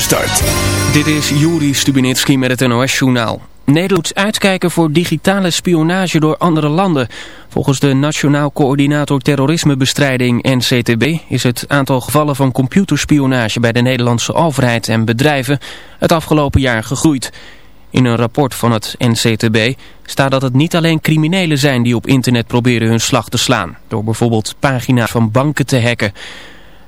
Start. Dit is Juri Stubinitski met het NOS-journaal. Nederland uitkijken voor digitale spionage door andere landen. Volgens de Nationaal Coördinator Terrorismebestrijding NCTB is het aantal gevallen van computerspionage bij de Nederlandse overheid en bedrijven het afgelopen jaar gegroeid. In een rapport van het NCTB staat dat het niet alleen criminelen zijn die op internet proberen hun slag te slaan, door bijvoorbeeld pagina's van banken te hacken.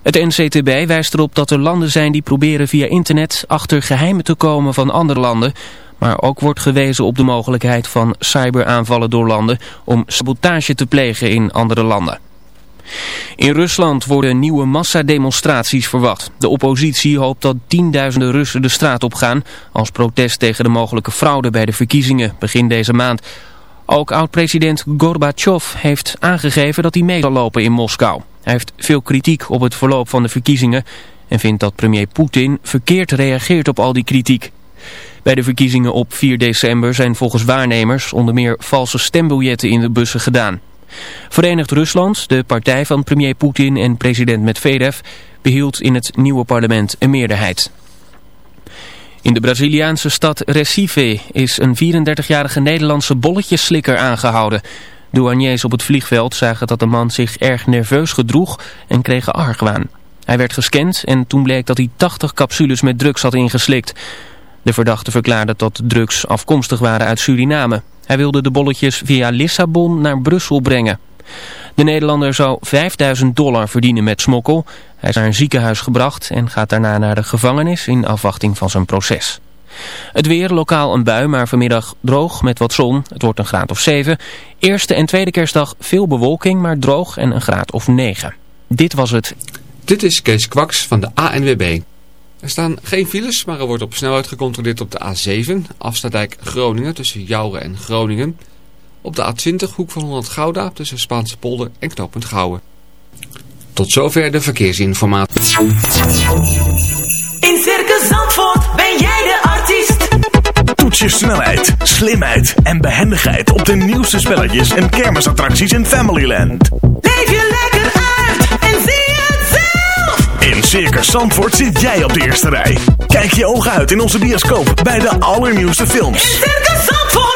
Het NCTB wijst erop dat er landen zijn die proberen via internet achter geheimen te komen van andere landen. Maar ook wordt gewezen op de mogelijkheid van cyberaanvallen door landen om sabotage te plegen in andere landen. In Rusland worden nieuwe massademonstraties verwacht. De oppositie hoopt dat tienduizenden Russen de straat op gaan als protest tegen de mogelijke fraude bij de verkiezingen begin deze maand. Ook oud-president Gorbachev heeft aangegeven dat hij mee zal lopen in Moskou. Hij heeft veel kritiek op het verloop van de verkiezingen en vindt dat premier Poetin verkeerd reageert op al die kritiek. Bij de verkiezingen op 4 december zijn volgens waarnemers onder meer valse stembiljetten in de bussen gedaan. Verenigd Rusland, de partij van premier Poetin en president Medvedev, behield in het nieuwe parlement een meerderheid. In de Braziliaanse stad Recife is een 34-jarige Nederlandse bolletjeslikker aangehouden. Douaniers op het vliegveld zagen dat de man zich erg nerveus gedroeg en kregen argwaan. Hij werd gescand en toen bleek dat hij 80 capsules met drugs had ingeslikt. De verdachte verklaarde dat drugs afkomstig waren uit Suriname. Hij wilde de bolletjes via Lissabon naar Brussel brengen. De Nederlander zou 5000 dollar verdienen met smokkel. Hij is naar een ziekenhuis gebracht en gaat daarna naar de gevangenis in afwachting van zijn proces. Het weer, lokaal een bui, maar vanmiddag droog met wat zon. Het wordt een graad of 7. Eerste en tweede kerstdag veel bewolking, maar droog en een graad of 9. Dit was het. Dit is Kees Kwaks van de ANWB. Er staan geen files, maar er wordt op snelheid gecontroleerd op de A7, Afstadijk Groningen tussen Jouren en Groningen. Op de A20, hoek van Holland Gouda tussen Spaanse polder en knooppunt Gouwen. Tot zover de verkeersinformatie. In Circus Zandvoort ben jij de artiest. Toets je snelheid, slimheid en behendigheid op de nieuwste spelletjes en kermisattracties in Familyland. Leef je lekker uit en zie het zelf. In Circus Zandvoort zit jij op de eerste rij. Kijk je ogen uit in onze bioscoop bij de allernieuwste films. In Circus Zandvoort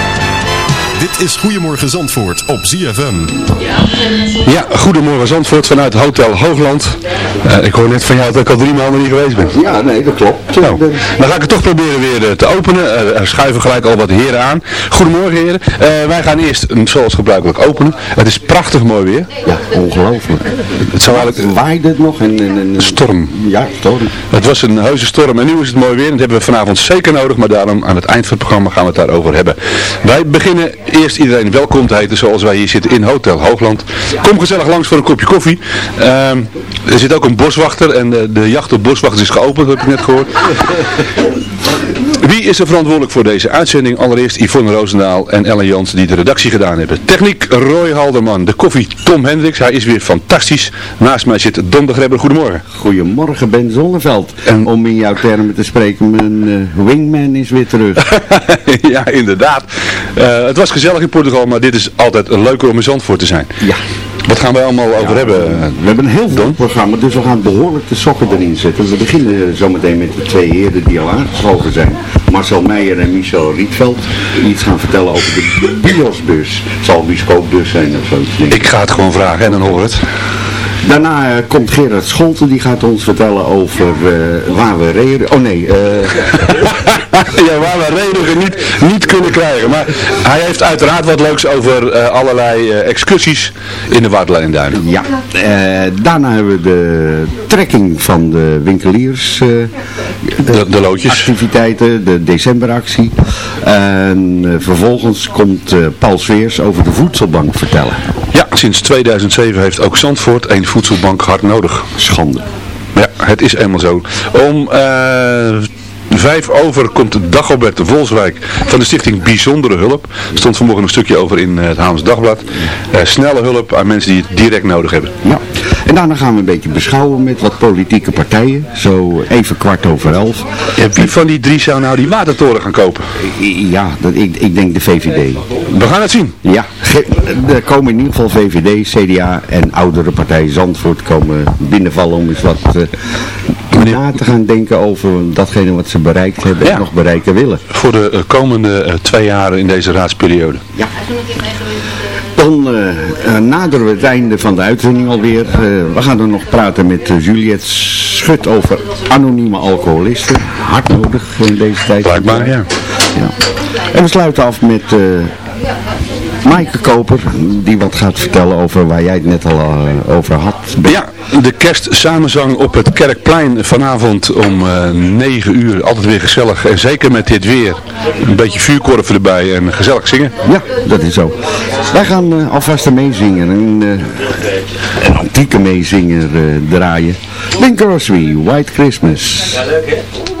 Dit is Goedemorgen Zandvoort op ZFM. Ja, goedemorgen Zandvoort vanuit Hotel Hoogland. Eh, ik hoor net van jou dat ik al drie maanden niet geweest ben. Ja, nee, dat klopt. Nou, dan ga ik het toch proberen weer eh, te openen. Eh, er schuiven gelijk al wat heren aan. Goedemorgen heren. Eh, wij gaan eerst mm, zoals gebruikelijk openen. Het is prachtig mooi weer. Ja, ongelooflijk. Het zou eigenlijk... Waaide het nog? En, en, en- Storm. Ja, storm. Het was een heuse storm en nu is het mooi weer. En dat hebben we vanavond zeker nodig. Maar daarom aan het eind van het programma gaan we het daarover hebben. Wij beginnen eerst iedereen welkom te heten zoals wij hier zitten in Hotel Hoogland. Kom gezellig langs voor een kopje koffie. Ehm, er zit ook een boswachter en de, de jacht op boswachters is geopend, heb ik net gehoord. Wie is er verantwoordelijk voor deze uitzending? Allereerst Yvonne Roosendaal en Ellen Jans die de redactie gedaan hebben. Techniek Roy Halderman. De koffie Tom Hendricks. Hij is weer fantastisch. Naast mij zit Don de Grebber. Goedemorgen. Goedemorgen Ben Zonneveld. En- Om in jouw termen te spreken, mijn eh, wingman is weer terug. ja, inderdaad. Eh, het was gezellig in Portugal, maar dit is altijd leuker om in Zandvoort te zijn. Ja. Wat gaan wij allemaal over hebben? We hebben een heel veel programma, dus we gaan behoorlijk de sokken erin zetten. We beginnen zometeen met de twee heren die al aangeschoven zijn. Marcel Meijer en Michel Rietveld. Die iets gaan vertellen over de biosbus. Het zal bioscoopbus zijn of zoiets. denk Ik ga het gewoon vragen en dan hoor het. Daarna eh, komt Gerard Scholten, die gaat ons vertellen over eh, waar we reden. Oh nee, eh, ja, waar we redigen niet, niet kunnen krijgen. Maar hij heeft uiteraard wat leuks over allerlei excursies in de Waterlijnduinen. ja. Eh, daarna hebben we de trekking van de winkeliers. De, de loodjes. activiteiten, de decemberactie. En vervolgens komt Paul Sveers over de voedselbank vertellen. Ja, sinds 2007 heeft ook Zandvoort een voedselbank hard nodig. Schande. Ja, het is eenmaal zo. Om eh, vijf over komt de Volswijk van de stichting Bijzondere Hulp. Stond vanmorgen een stukje over in eh, het Haams Dagblad. Eh, snelle hulp aan mensen die het direct nodig hebben. Ja. En daarna gaan we een beetje beschouwen met wat politieke partijen. Zo even kwart over elf. Ja, wie van die drie zou nou die watertoren gaan kopen? Ja, dat, ik, ik denk de VVD. We gaan het zien. Ja, er komen in ieder geval VVD, CDA en oudere partijen Zandvoort komen binnenvallen om eens wat eh, na te gaan denken over datgene wat ze bereikt hebben Ja. en nog bereiken willen. Voor de eh, komende eh, twee jaren in deze raadsperiode. Ja. Dan eh, naderen we het einde van de uitzending alweer. Eh, we gaan dan nog praten met Juliette Schut over anonieme alcoholisten. Hard nodig in deze tijd. Blijkbaar, ja. Ja. En we sluiten af met uh, Maaike Koper, die wat gaat vertellen over waar jij het net al uh, over had. Ja, de kerstsamenzang op het Kerkplein vanavond om uh, 9 uur. Altijd weer gezellig. En zeker met dit weer. Een beetje vuurkorven erbij en gezellig zingen. Ja, dat is zo. Wij gaan uh, alvast een meezingen. Een, uh, een antieke meezinger uh, draaien. Bing Crosby, White Christmas. Ja, leuk hè?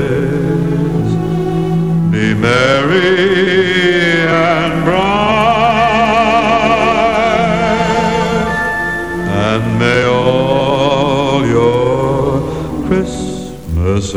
be merry and bright, and may all your Christmases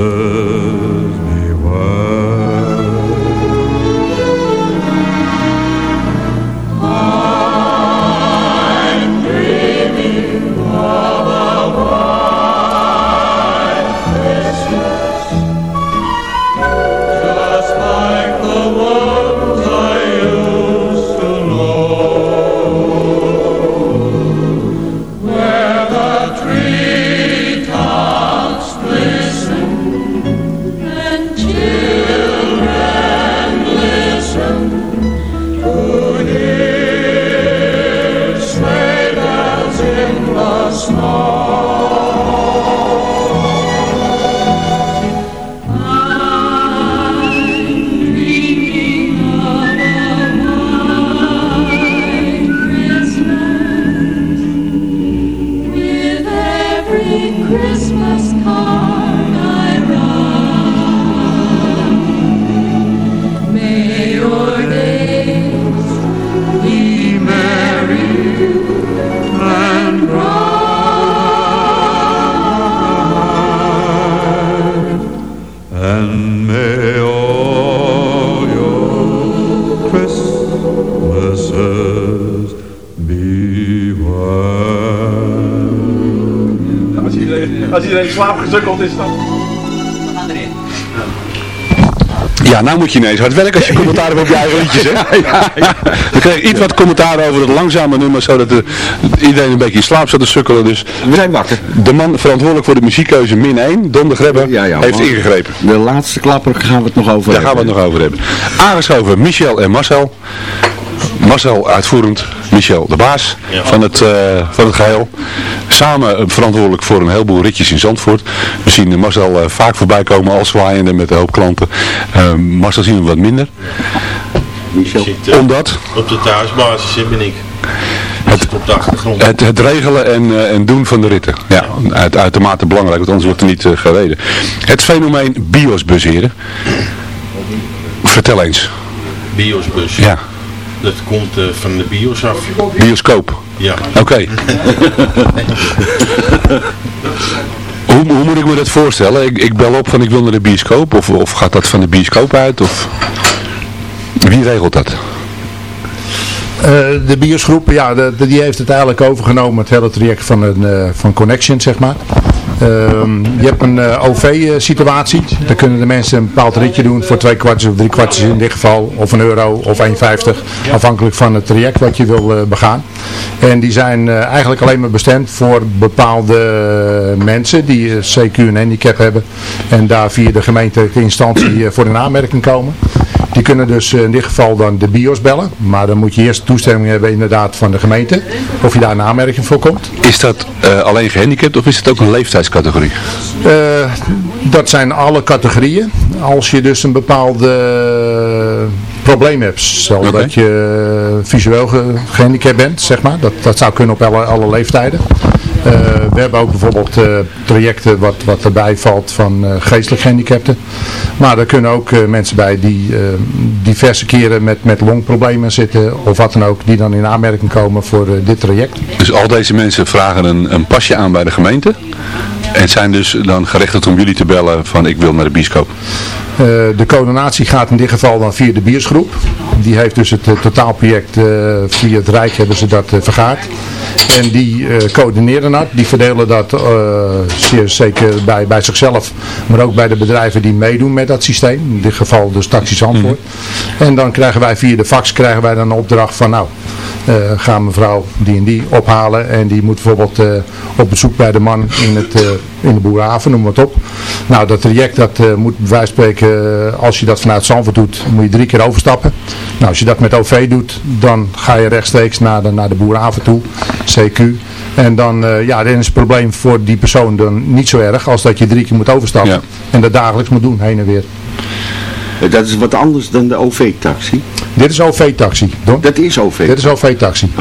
Als iedereen slaapgezukkeld is dan... Ja, nou moet je ineens hard werken als je commentaar hebt op je eigen liedjes, hè? We kregen iets wat commentaar over het langzame nummer, zodat de, iedereen een beetje in slaap zat te sukkelen. Dus We zijn wakker. de man verantwoordelijk voor de muziekkeuze min 1, Don de Grebbe, Ja, ja, heeft man. ingegrepen. De laatste klapper gaan we het nog over Daar gaan we het hebben. nog over hebben. Aangeschoven Michel en Marcel. Marcel uitvoerend, Michel de baas van, het, eh, van het geheel. Samen eh, verantwoordelijk voor een heleboel ritjes in Zandvoort. We zien Marcel eh, vaak voorbij komen als zwaaiende met een hoop klanten. Eh, Marcel zien we wat minder. Zit, Omdat Op de thuisbasis hè, ben ik. Het, op de achtergrond. het, het regelen en, eh, en doen van de ritten. Ja, uit, uitermate belangrijk, want anders wordt er niet eh, gereden. Het fenomeen biosbus, heren. Vertel eens. Biosbus. Ja, Dat komt eh, van de bios af. bioscoop. Ja. Oké. hoe, hoe moet ik me dat voorstellen? Ik, ik bel op van ik wil naar de bioscoop. Of, of gaat dat van de bioscoop uit? Of... Wie regelt dat? Eh, de biosgroep, ja, de, de- die heeft het eigenlijk overgenomen, het hele traject van, een, eh, van Connection, zeg maar. Ehm, je hebt een OV-situatie. Dan kunnen de mensen een bepaald ritje doen voor twee kwartjes of drie kwartjes in dit geval. Of een euro of 1,50. Afhankelijk van het traject wat je wil eh, begaan. En die zijn eh, eigenlijk alleen maar bestemd voor bepaalde mensen die eh, CQ een handicap hebben. En daar via de gemeentelijke instantie eh, voor in aanmerking komen. Die kunnen dus in dit geval dan de bios bellen. Maar dan moet je eerst toestemming hebben inderdaad van de gemeente. Of je daar een aanmerking voor komt. Is dat eh, alleen gehandicapt of is het ook een leeftijdscategorie? Eh, dat zijn alle categorieën. Als je dus een bepaalde eh, probleem hebt, stel Oké. dat je visueel ge- gehandicapt bent, zeg maar. Dat, dat zou kunnen op alle, alle leeftijden. Eh, we hebben ook bijvoorbeeld eh, trajecten wat, wat erbij valt van eh, geestelijk gehandicapten. Maar er kunnen ook mensen bij die diverse keren met, met longproblemen zitten of wat dan ook, die dan in aanmerking komen voor dit traject. Dus al deze mensen vragen een, een pasje aan bij de gemeente. En zijn dus dan gerechtigd om jullie te bellen van ik wil naar de bioscoop. Eh, de coördinatie gaat in dit geval dan via de biosgroep. Die heeft dus het eh, totaalproject eh, via het Rijk hebben ze dat vergaard. En die coördineren dat. Die verdelen dat zeer zeker bij, bij zichzelf. Maar ook bij de bedrijven die meedoen met dat systeem. In dit geval dus Taxi Zandvoort. En dan krijgen wij via de fax krijgen wij dan een opdracht van nou. ga mevrouw die en die ophalen. En die moet bijvoorbeeld op bezoek bij de man in, het, in de boerenhaven, noem wat op. Nou, dat traject dat eh, moet bij wijze van spreken, eh, als je dat vanuit Zandvoort doet, moet je drie keer overstappen. Nou, als je dat met OV doet, dan ga je rechtstreeks naar de, naar de boerenhaven toe, CQ. En dan, eh, ja, dan is het probleem voor die persoon dan niet zo erg als dat je drie keer moet overstappen. En dat dagelijks moet doen, heen en weer. Eh, Dat is wat anders dan de OV-taxi. Dit is OV-taxi. Dat is OV. Dit is OV-taxi.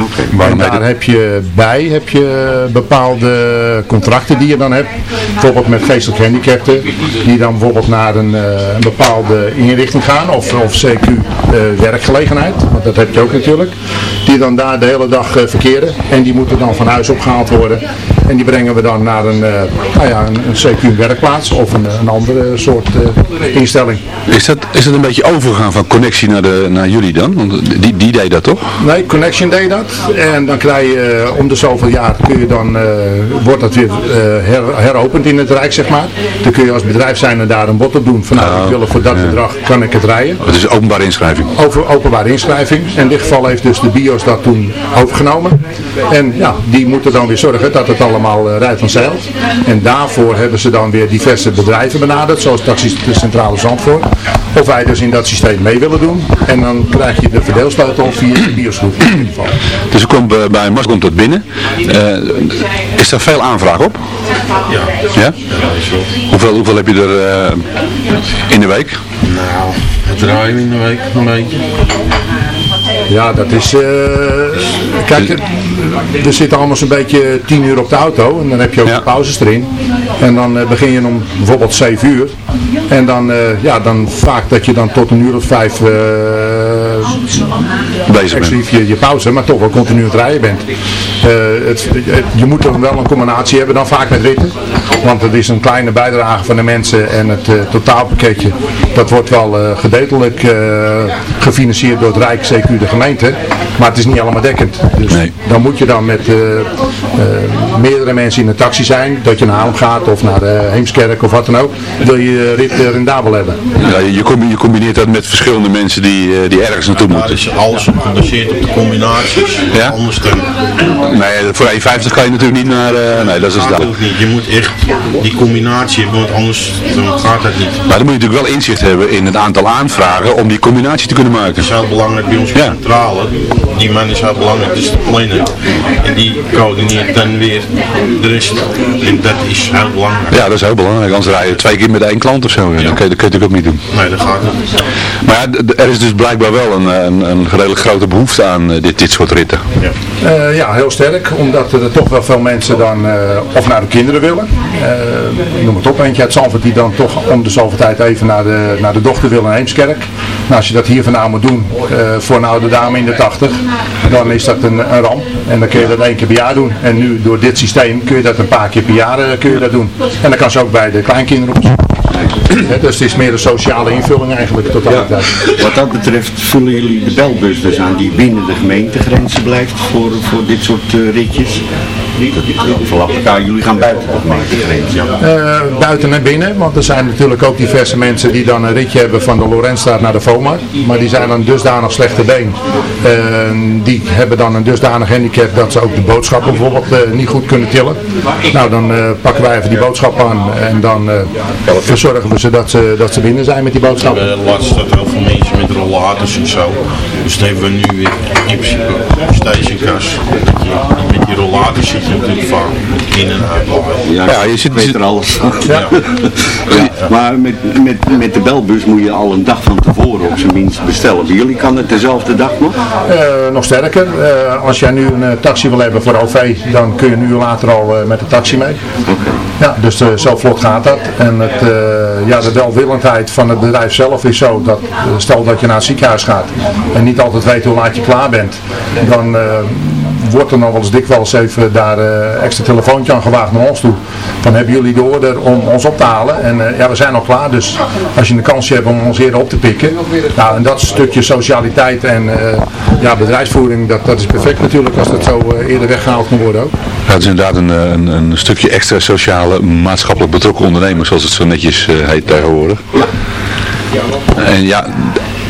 En daar heb je bij heb je bepaalde contracten die je dan hebt. Bijvoorbeeld met geestelijk gehandicapten. Die dan bijvoorbeeld naar een, eh, een bepaalde inrichting gaan. Of, of CQ eh, werkgelegenheid. Want dat heb je ook natuurlijk. Die dan daar de hele dag verkeren. En die moeten dan van huis opgehaald worden. En die brengen we dan naar een, eh, nou ja, een, een CQ werkplaats. Of een, een andere soort eh, instelling. Is dat, is dat een beetje overgegaan van connectie naar, de, naar jullie dan? Want die, die deed dat toch? Nee, Connection deed dat. En dan krijg je eh, om de zoveel jaar kun je dan, wordt dat weer her, heropend in het Rijk, zeg maar. Dan kun je als bedrijf zijn en daar een bod op doen. Van nou, ik wil er voor dat bedrag, kan ik het rijden. Het is openbare inschrijving. Over openbare inschrijving. In dit geval heeft dus de BIOS dat toen overgenomen. En ja, die moeten dan weer zorgen dat het allemaal eh, rijdt van zeilt. En daarvoor hebben ze dan weer diverse bedrijven benaderd, zoals Taxi Centrale Zandvoort. Of wij dus in dat systeem mee willen doen. En dan krijg je de verdeelsleutel via de geval. Dus er komt bij, bij Mas komt dat binnen. Eh, is daar veel aanvraag op? Ja. Ja? Hoeveel, hoeveel heb je er eh, in de week? Nou, het draaien in de week een beetje. Ja, dat is... eh, kijk, er- er zit allemaal zo'n beetje 10 uur op de auto. En dan heb je ook de pauzes erin. En dan eh, begin je om bijvoorbeeld 7 uur. En dan, eh, ja, dan vaak dat je dan tot een uur of vijf bezig bent. Je, je pauze, maar toch wel continu aan het rijden bent. Eh, het, het- je moet dan wel een combinatie hebben dan vaak met ritten. Want het is een kleine bijdrage van de mensen en het eh, totaalpakketje. Dat wordt wel eh gedeeltelijk gefinancierd door het Rijk, CQ de gemeente. Maar het is niet allemaal dekkend. Dus dan moet je dan met meerdere mensen in een taxi zijn, dat je naar Haarlem gaat of naar uh, Heemskerk of wat dan ook, wil je je rit rendabel hebben. Ja, je, combi- je combineert dat met verschillende mensen die, eh, die ergens naartoe moeten. is alles gebaseerd op de combinaties. Ja? Anders dan... Nee, voor 1,50 kan je natuurlijk niet naar... eh, nee, dat is Dat niet. Je moet echt die combinatie hebben, want anders dan gaat dat niet. Maar dan moet je natuurlijk wel inzicht hebben in het aantal aanvragen om die combinatie te kunnen maken. Het is heel belangrijk bij ons Ja. centrale. Die man is heel belangrijk, dus de planner. En die coördineert dan weer de rest. En dat is heel belangrijk. Ja, dat is heel belangrijk. Anders rij je twee keer met één klant of zo. Ja, Dat, kun je, dat kun je natuurlijk ook niet doen. Nee, dat gaat niet. Maar ja, er is dus blijkbaar wel een, een, een redelijk grote behoefte aan eh, dit, dit soort ritten. Eh, ja, heel sterk, omdat er toch wel veel mensen dan eh, of naar de kinderen willen. Noem het op, eentje uit Zandvoort die dan toch om de zoveel tijd even naar de, naar de dochter wil in Heemskerk. Nou, als je dat hier vandaan moet doen eh, voor een oude dame in de 80, dan is dat een, een ramp. En dan kun je dat één keer per jaar doen. En nu door dit systeem kun je dat een paar keer per jaar eh, kun je dat doen. En dan kan ze ook bij de kleinkinderen op dus het is meer een sociale invulling eigenlijk totaliteit. Wat dat betreft vullen jullie de belbus dus aan die binnen de gemeentegrenzen blijft voor, voor dit soort eh, ritjes. Verlappen elkaar, jullie gaan buiten de gemeentegrens. Ja. Eh, buiten en binnen, want er zijn natuurlijk ook diverse mensen die dan een ritje hebben van de Lorenzstraat naar de Vomar. Maar die zijn dan dusdanig slechte been. Eh, die hebben dan een dusdanig handicap dat ze ook de boodschappen bijvoorbeeld eh, niet goed kunnen tillen. Nou, dan eh, pakken wij even die boodschap aan en dan eh, verzorgen we ze dat, ze dat ze binnen zijn met die We boodschappen. hebben laatst heel veel mensen met rollators en zo. Dus dat hebben we nu weer in principe je Met die rollators zit je natuurlijk vaak in en uit. Ja, Ja, je zit- weet er alles van. Ja. Ja, maar met, met, met de belbus moet je al een dag van tevoren op zijn minst bestellen. Bij jullie kan het dezelfde dag nog? Eh, nog sterker, eh, als jij nu een eh, taxi wil hebben voor OV, dan kun je een uur later al eh, met de taxi mee. Ja, dus eh, zo vlot gaat dat. En het, eh, ja, de welwillendheid van het bedrijf zelf is zo dat, stel dat je naar het ziekenhuis gaat en niet altijd weet hoe laat je klaar bent, dan eh, wordt er nog wel eens dikwijls even daar eh, extra telefoontje aan gewaagd naar ons toe. Dan hebben jullie de order om ons op te halen en eh, ja, we zijn al klaar. Dus als je een kansje hebt om ons eerder op te pikken, nou, en dat stukje socialiteit en eh, ja, bedrijfsvoering, dat, dat is perfect natuurlijk als dat zo eerder weggehaald kan worden ook. Ja, het is inderdaad een, een, een stukje extra sociale, maatschappelijk betrokken ondernemer, zoals het zo netjes eh, heet tegenwoordig. En ja,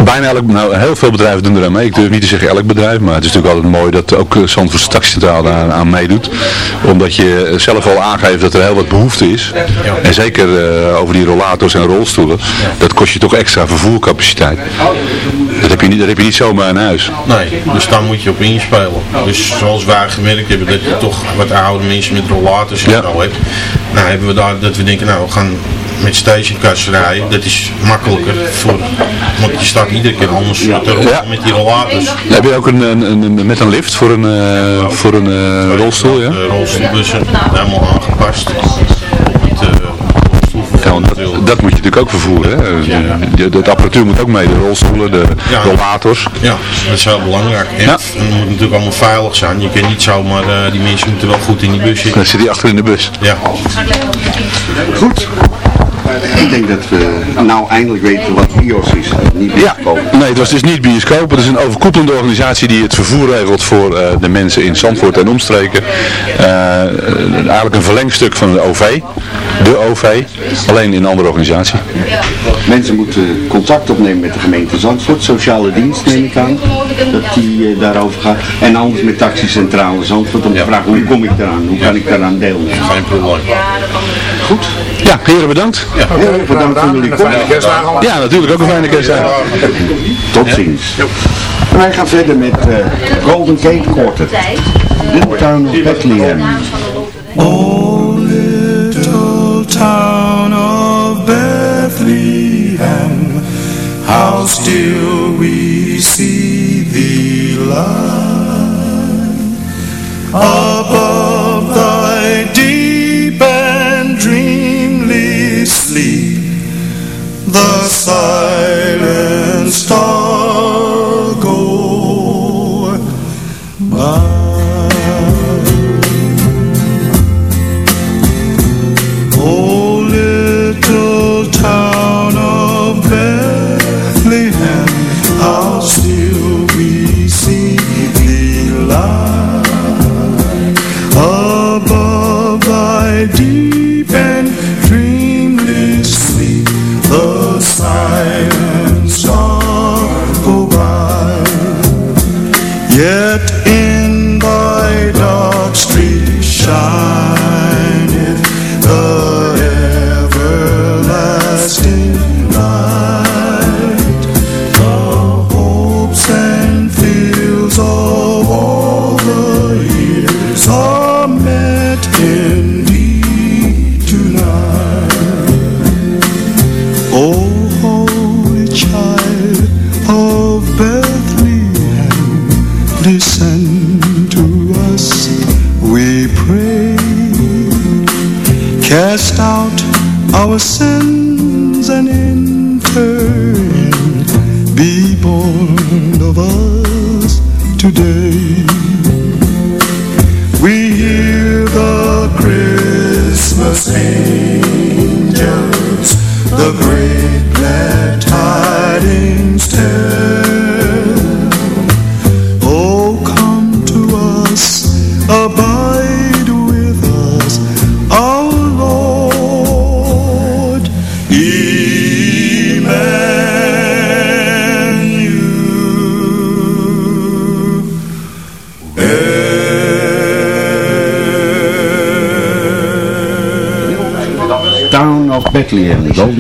bijna elk, nou heel veel bedrijven doen er aan mee. Ik durf niet te zeggen elk bedrijf, maar het is natuurlijk altijd mooi dat ook eh, Zandvoortse Taxicentraal daar aan meedoet. Omdat je zelf al aangeeft dat er heel wat behoefte is. En zeker eh, over die rollators en rolstoelen, dat kost je toch extra vervoercapaciteit. Dat heb je niet, dat heb je niet zomaar in huis. Nee, dus daar moet je op inspelen. Dus zoals wij gemerkt hebben dat je toch wat oude mensen met rollators en Ja. zo hebt. Nou hebben we daar dat we denken, nou we gaan met stationcars rijden. Dat is makkelijker voor, want je staat iedere keer anders te rollen Ja. met die rollators. Heb je ook een, een, een- met een lift voor een, eh, voor een eh, rolstoel? Ja? De rolstoelbussen, helemaal aangepast. Uh, Ja, want dat, dat moet je natuurlijk ook vervoeren. Hè? De, de, apparatuur moet ook mee, de rolstoelen, de Ja. rollators. Ja, dat is heel belangrijk. En Ja. het moet natuurlijk allemaal veilig zijn. Je kan niet zomaar, eh, die mensen moeten wel goed in die bus zitten. Dan zit hij achter in de bus. Ja. Goed. Ik denk dat we nou eindelijk weten wat BIOS is. Niet Ja, nee, het was dus niet bioscoop. Het is een overkoepelende organisatie die het vervoer regelt voor eh, de mensen in Zandvoort en omstreken. Eh, eh, eigenlijk een verlengstuk van de OV. De OV, alleen in een andere organisatie. Mensen moeten contact opnemen met de gemeente Zandvoort. Sociale dienst neem ik aan. Dat die eh, daarover gaat. En anders met taxicentrale Zandvoort. Om te vragen hoe kom ik eraan? Hoe kan ik daaraan deelnemen? Geen probleem. Goed. Ja, heren bedankt. Heel erg bedankt voor jullie Een fijne komst. Ja, natuurlijk ook een fijne kerstdag. Tot ziens. En wij gaan verder met eh, Golden Gate Quartet. The Town of Bethlehem. Oh, little town of Bethlehem, how still we see thee lie above The silent star você.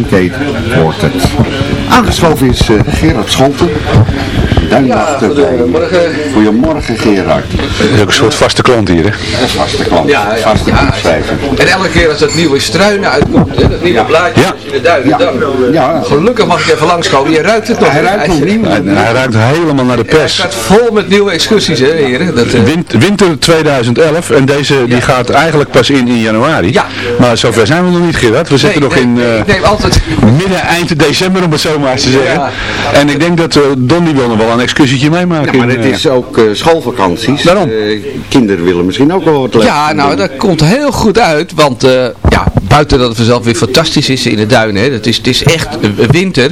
Gate Quartet. Aangeschoven is eh, Gerard Scholten. Duinwachter. goedemorgen. Goedemorgen Gerard. Dat is ook een soort vaste klant hier, hè? Een vaste klant. Ja, ja, vaste ja. En elke keer als dat nieuwe struinen uitkomt, hè, dat nieuwe blaadje in de duinen, dan, Ja. gelukkig mag ik even langskomen. Je ruikt het nog. Hij ruikt nog niet. Hij, hij ruikt helemaal naar de Hij pers. staat vol met nieuwe excursies, hè, heren. Dat, eh, Win- winter 2011 en deze die gaat eigenlijk pas in in januari. Ja. Maar zover zijn we nog niet Gerard. We zitten nee, nog nee, in nee, eh, altijd... midden eind december om het zo maar eens te zeggen. Ja. En ik denk dat eh, Don die wil nog wel een excursietje meemaken. Ja, maar het eh, is ook eh, schoolvakanties. Daarom. Eh, kinderen willen misschien ook wel wat Ja, nou, dat komt heel goed uit, want eh, ja, buiten dat het vanzelf weer fantastisch is in de duinen, hè, het, is, het is echt eh, winter,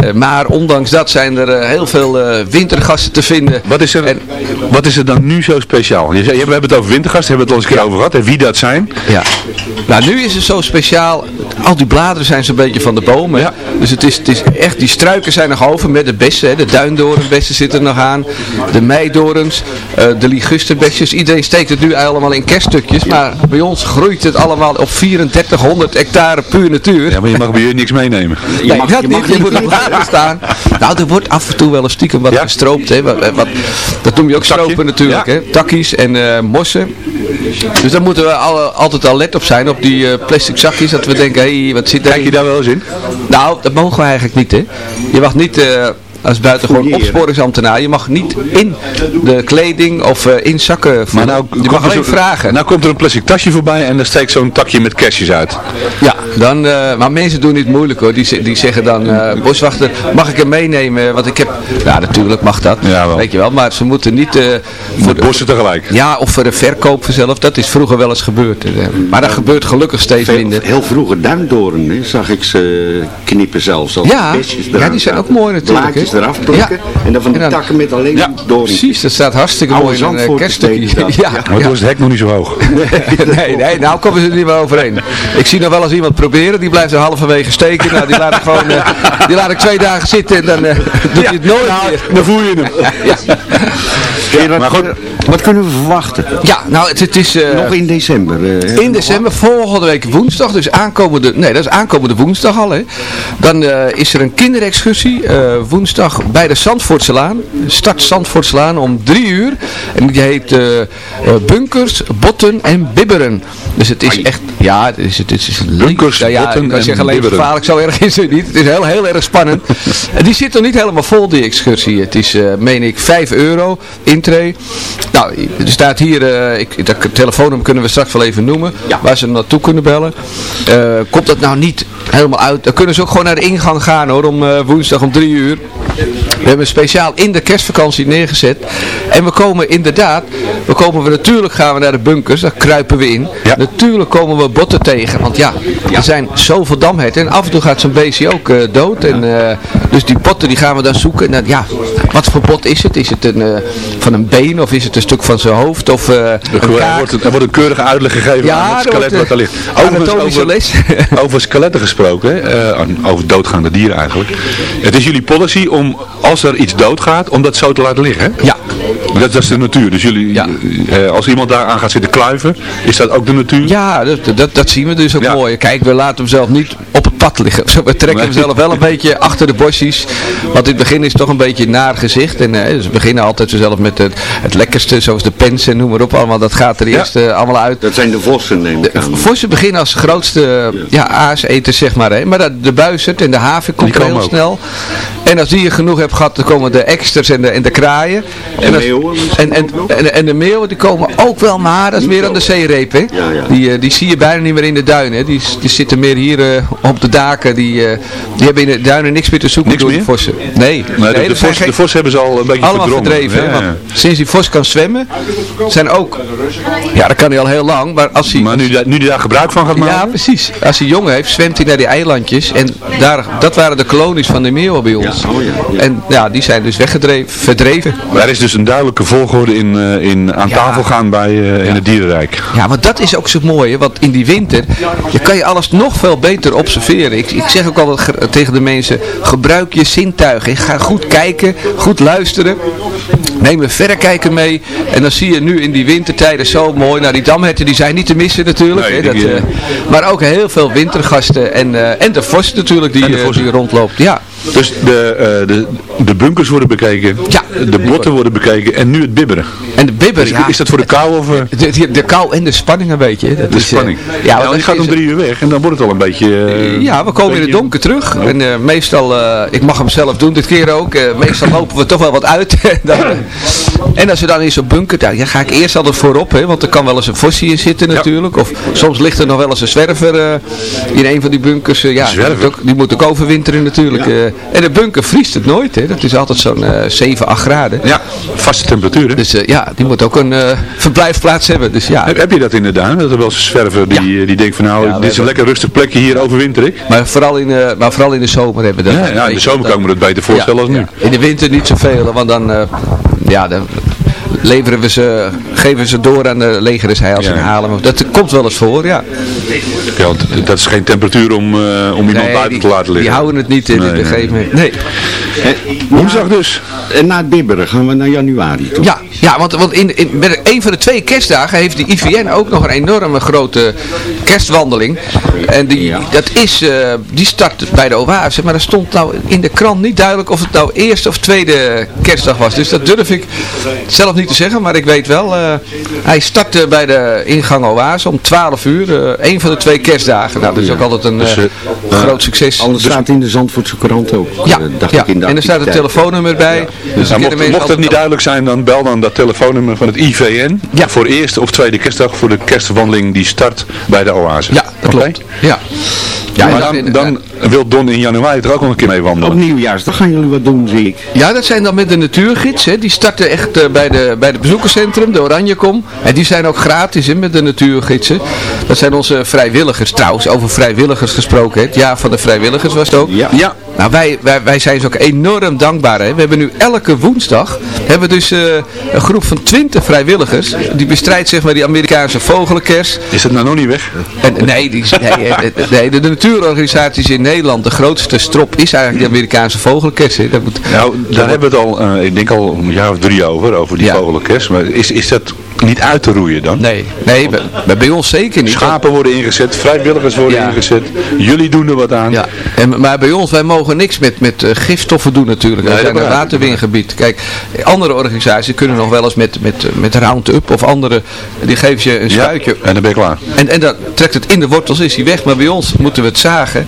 eh, maar ondanks dat zijn er eh, heel veel eh, wintergasten te vinden. Wat is, er, wat is er dan nu zo speciaal? Je zei, we hebben het over wintergasten, hebben we het al eens een keer over gehad. En wie dat zijn? Ja. Nou, nu is het zo speciaal. Al die bladeren zijn zo'n beetje van de bomen. Ja. Dus het is, het is echt, die struiken zijn nog over met de bessen. Hè. De duindorenbessen zitten er nog aan. De meidorens, eh, de ligusterbesjes. Iedereen steekt het nu allemaal in kerststukjes. Maar bij ons groeit het allemaal op 3400 hectare puur natuur. Ja, maar je mag bij jullie niks meenemen. Nee, mag- dat je niet. mag Je niet moet op water staan. Nou, er wordt af en toe wel een stiekem wat Ja. gestroopt. Hè. Wat, wat, dat noem je ook Takje. Stropen natuurlijk. Hè. Takkies en eh, mossen. Dus daar moeten we alle, altijd al let op zijn. Op die eh, plastic zakjes. Dat we denken, hé, hey, wat zit Kijk daar je daar wel eens in? Nou, dat mogen we eigenlijk niet. Hè. Je mag niet... eh, als buitengewoon opsporingsambtenaar, je mag niet in de kleding of eh, in zakken Maar nou, je mag alleen zo- vragen. Nou komt er een plastic tasje voorbij en daar steekt zo'n takje met kerstjes uit. Ja, dan, eh, maar mensen doen niet moeilijk hoor. Die, ze- die zeggen dan, eh, boswachter, mag ik hem meenemen? Want ik heb, ja natuurlijk mag dat, Ja, wel. weet je wel. Maar ze moeten niet eh, voor Voor de, bossen tegelijk. ja, of voor de verkoop zelf. Dat is vroeger wel eens gebeurd. Maar dat gebeurt gelukkig steeds Veel- minder. heel vroeger duindoren, hè, zag ik ze knippen zelfs. Als Ja, ja, die zijn ook mooi natuurlijk. Eraf plukken Ja. en dan van die dan- takken met alleen Ja, doorn. Precies, dat staat hartstikke Oude mooi in een eh, kerststukje. Ja, Ja. Maar ja. toen was het hek nog niet zo hoog. nee, nee, nou komen ze er niet meer overheen. Ik zie nog wel eens iemand proberen, die blijft er halverwege steken. Nou, die laat ik gewoon, eh, die laat ik twee dagen zitten en dan eh, doet hij het nooit meer. Dan voel je hem. Ja, maar goed. Wat kunnen we verwachten? ja nou, het, het is... eh, Nog in december. eh, in december, volgende week woensdag, dus aankomende, nee dat is aankomende woensdag al hè. Dan eh, is er een kinderexcursie, eh, bij de Zandvoortselaan, start Zandvoortselaan om drie uur. En die heet eh, eh, Bunkers, Botten en Bibberen. Dus het is echt, ja, het is, het is, Bunkers, ja, ja, ik kan en zeggen alleen gevaarlijk, zo erg is het niet. Het is heel, heel erg spannend. en die zit nog niet helemaal vol, die excursie. Het is, eh, meen ik, 5 euro intree. Nou, er staat hier, eh, ik, dat telefoonnummer kunnen we straks wel even noemen, waar ze naartoe kunnen bellen. Eh, komt dat nou niet helemaal uit, dan kunnen ze ook gewoon naar de ingang gaan hoor, om woensdag om 3 uur. We hebben speciaal in de kerstvakantie neergezet. En we komen inderdaad, we komen we natuurlijk gaan we naar de bunkers, daar kruipen we in. Natuurlijk komen we botten tegen, want ja, er zijn zoveel damherten. En af en toe gaat zo'n beestje ook eh, dood. En, eh, dus die botten die gaan we dan zoeken. En dan, ja, wat voor bot is het? Is het een, eh, van een been of is het een stuk van zijn hoofd? Of Er een wordt, kaak? er wordt een keurige uitleg gegeven Ja, aan het skelet wordt, wat er ligt. over, les. over skeletten gesproken, over doodgaande dieren eigenlijk. Het is jullie policy om, als er iets doodgaat, om dat zo te laten liggen. Hè? Ja. Dat, dat is de natuur. Dus jullie, eh, als iemand daaraan gaat zitten kluiven, is dat ook de natuur? Ja, dat, dat, dat zien we dus ook Ja. mooi. Kijk, we laten hem zelf niet op pad liggen. Zo, We trekken Nee. mezelf wel een beetje achter de bosjes. Want in het begin is het toch een beetje naar gezicht. En eh, ze beginnen altijd zelf met het, het lekkerste, zoals de pens en noem maar op. Allemaal, dat gaat er eerst eh, allemaal uit. Dat zijn de vossen, neem ik aan. Vossen beginnen als grootste ja, aaseters, zeg maar. Hè. Maar dat, de buizerd en de haven komt heel ook. snel. En als die je genoeg hebt gehad, dan komen de eksters en de, en de kraaien. En als- meeuwen En, en, en, en de meeuwen die komen ook wel, maar dat is meer aan de zeereep. Hè. Ja. Die, eh, die zie je bijna niet meer in de duinen. Die, die zitten meer hier op de daken. Die, eh, die hebben in de duinen niks meer te zoeken Niks door meer? die vossen. Nee, Nee, de, de, vos, geen- de vos hebben ze al een beetje allemaal verdreven. Ja, want sinds die vos kan zwemmen, zijn ook... Ja, dat kan hij al heel lang, maar als hij... Maar nu, daar- nu die daar gebruik van gaat maken? Ja, precies. Als hij jongen heeft, zwemt hij naar die eilandjes. En daar, dat waren de kolonies van de meeuwen bij ons. Ja, oh. En ja, die zijn dus weggedreven, verdreven. Maar er is dus een duidelijke volgorde in, eh, in aan tafel gaan bij, eh, in het dierenrijk. Ja, maar dat is ook zo mooi, want in die winter je kan je alles nog veel beter observeren. Ik, ik zeg ook altijd ge- tegen de mensen, gebruik je zintuigen. Ga goed kijken, goed luisteren. Neem een verrekijker mee. En dan zie je nu in die wintertijden zo mooi. Nou, die damherten die zijn niet te missen natuurlijk. Nee, hè, dat, eh, eh, maar ook heel veel wintergasten. En, eh, en de vos natuurlijk die, de vos. die rondloopt. Ja. Dus de, de, de bunkers worden bekeken, Ja. de botten worden bekeken en nu het bibberen. En de bibber, Is, ja. is dat voor de kou of eh, De, de, de kou en de spanning een beetje. Dat de is, eh, spanning? ja, ja, want dat gaat om drie uur weg en dan wordt het al een beetje... eh, Ja, we komen in het donker terug. En meestal, ik mag hem zelf doen dit keer ook. meestal lopen we toch wel wat uit. Dan, en als we dan in zo'n bunker, daar ja, ga ik eerst altijd voorop. Hè, want er kan wel eens een vossie in zitten natuurlijk. Of soms ligt er nog wel eens een zwerver in een van die bunkers. ja, die Zwerver? moet, ook, die moet ook overwinteren natuurlijk. en de bunker vriest het nooit. Hè. Dat is altijd zo'n eh 7, 8 graden. Ja, vaste temperaturen. Dus eh, ja, die moet ook een eh, verblijfplaats hebben. Dus ja, Heb, heb je dat in de duin? Dat er wel zwerver die, die denkt van nou, Ja, dit is een lekker rustig plekje, hier overwinter ik. maar vooral, in, eh, maar vooral in de zomer hebben we dat. Ja, ja, in de zomer kan ik me dat beter voorstellen als nu. In de winter niet zoveel, want dan, eh, ja, dan leveren we ze, geven ze door aan de legerishei als ze Ja. het halen. Dat komt wel eens voor, ja. Ja, want dat is geen temperatuur om, eh, om iemand Nee, buiten die, te laten die liggen. houden het niet in Nee, een nee. gegeven moment. Nee. Woensdag dus. En na het bibberen gaan we naar januari toe. Ja, ja want, want in, in, met een van de twee kerstdagen heeft de IVN ook nog een enorme grote kerstwandeling. En die, dat is, eh, die start bij de Oase. Maar er stond nou in de krant niet duidelijk of het nou eerste of tweede kerstdag was. Dus dat durf ik zelf niet te zeggen. Maar ik weet wel, eh, hij startte bij de ingang Oase om 12 uur. eh een van de twee kerstdagen. Nou, dat is ook altijd een Dus, eh, groot succes. Alles staat in de Zandvoortse krant ook. Ja, dacht ja. ik in de en er staat een telefoonnummer bij. Dus Nou, mocht, mocht het niet duidelijk zijn, dan bel dan dat telefoonnummer van het IVN. Ja. Voor eerste of tweede kerstdag voor de kerstwandeling die start bij de Oase. Ja, dat klopt. Ja. Ja, maar dan, dan wil Don in januari er ook nog een keer mee Op wandelen. nieuwjaarsdag gaan jullie wat doen, zie ik. Ja, dat zijn dan met de natuurgids. Hè. Die starten echt eh, bij, de, bij het bezoekerscentrum, de Oranjekom. En die zijn ook gratis hè, met de natuurgidsen. Dat zijn onze vrijwilligers trouwens. Over vrijwilligers gesproken. Hè. Het jaar van de vrijwilligers was het ook. Ja. Ja, Nou, wij, wij, wij zijn ze ook enorm dankbaar. Hè. We hebben nu elke woensdag hebben dus eh, een groep van 20 vrijwilligers. Die bestrijdt zeg maar die Amerikaanse vogelenkers. is dat nou nog niet weg? En, nee, die, nee, eh, nee, de, natuurorganisaties in Nederland, de grootste strop is eigenlijk de Amerikaanse vogelkers. hè. Dat moet, Nou, daar hebben we het al, eh, ik denk al een jaar of drie over, over die Ja. vogelkers. Maar is, is dat niet uit te roeien dan? Nee, nee bij, bij- ons zeker niet. Schapen worden ingezet, vrijwilligers worden Ja. ingezet. Jullie doen er wat aan. Ja, en, maar bij ons, wij mogen niks met, met eh, gifstoffen doen natuurlijk. Nee, We zijn een waterwingebied. Kijk, andere organisaties kunnen nog wel eens met, met, met Roundup of andere, die geven je een Ja, spuitje. en dan ben je klaar. En, en dan trekt het in de wortels, is hij weg. Maar bij ons moeten we het zagen.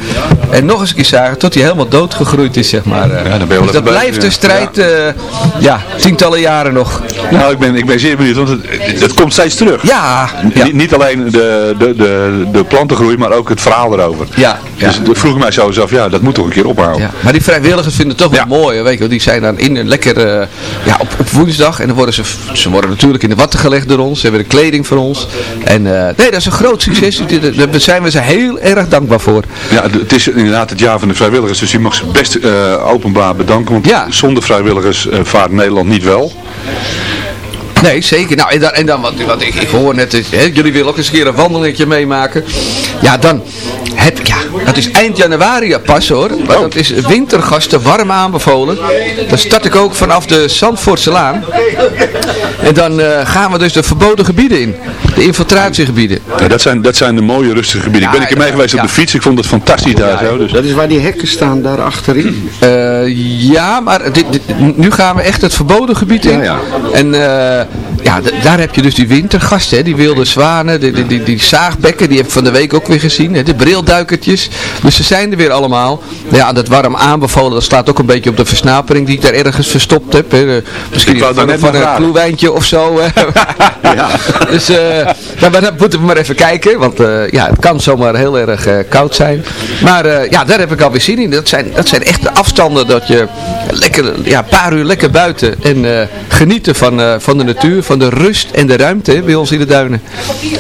En nog eens een keer zagen tot hij helemaal doodgegroeid is, zeg maar. eh. Ja, dan ben je wel dus dat blijft een strijd, ja. ja, tientallen jaren nog. Nou, ik ben, ik ben zeer benieuwd, want het, het komt steeds terug. Ja, ja. Niet, alleen de, de, de, de plantengroei, maar ook het verhaal erover. Ja. Dus dat vroeg ik mij zo af, ja, dat moet toch een keer ophouden. Ja, maar die vrijwilligers vinden het toch wel mooi, weet je wel. Die zijn dan in een lekker, eh, ja, op, op woensdag. En dan worden ze, ze worden natuurlijk in de watten gelegd door ons. Ze hebben de kleding voor ons. En eh, nee, dat is een groot succes. Daar zijn we ze heel erg dankbaar voor. Ja, het- is inderdaad het jaar van de vrijwilligers, dus je mag ze best eh, openbaar bedanken, want Ja. zonder vrijwilligers vaart Nederland niet wel. Nee, zeker. Nou, en dan, en dan wat, wat ik, ik hoor net, hè, jullie willen ook eens een keer een wandelingetje meemaken. Ja, dan heb, ja, dat is eind januari pas hoor. Maar dat is wintergasten warm aanbevolen. Dan start ik ook vanaf de Zandvoortse Laan. En dan eh, gaan we dus de verboden gebieden in. De infiltratiegebieden. Ja, dat, zijn, dat zijn de mooie rustige gebieden. ik ben een keer mee geweest op de fiets. Ik vond het fantastisch daar zo. Dus. Dat is waar die hekken staan, daar achterin. Eh, ja, maar dit, dit- nu gaan we echt het verboden gebied in. Ja, ja. En eh, ja, daar heb je dus die wintergasten, hè, die wilde zwanen, die, die, die, die zaagbekken, die heb ik van de week ook weer gezien. Hè, de brilduikertjes. Dus ze zijn er weer allemaal. Ja, dat warm aanbevolen, dat slaat ook een beetje op de versnapering die ik daar ergens verstopt heb. Hè. Eh, Misschien van, van een vragen. kloewijntje of zo. Hè. Dus nou, maar dat moeten we maar even kijken, want eh, ja, het kan zomaar heel erg koud zijn. Maar ja, daar heb ik alweer zin in. Dat zijn, dat zijn echte afstanden dat je lekker, ja, een paar uur lekker buiten en genieten van, van de natuur, van de rust en de ruimte bij ons in de duinen.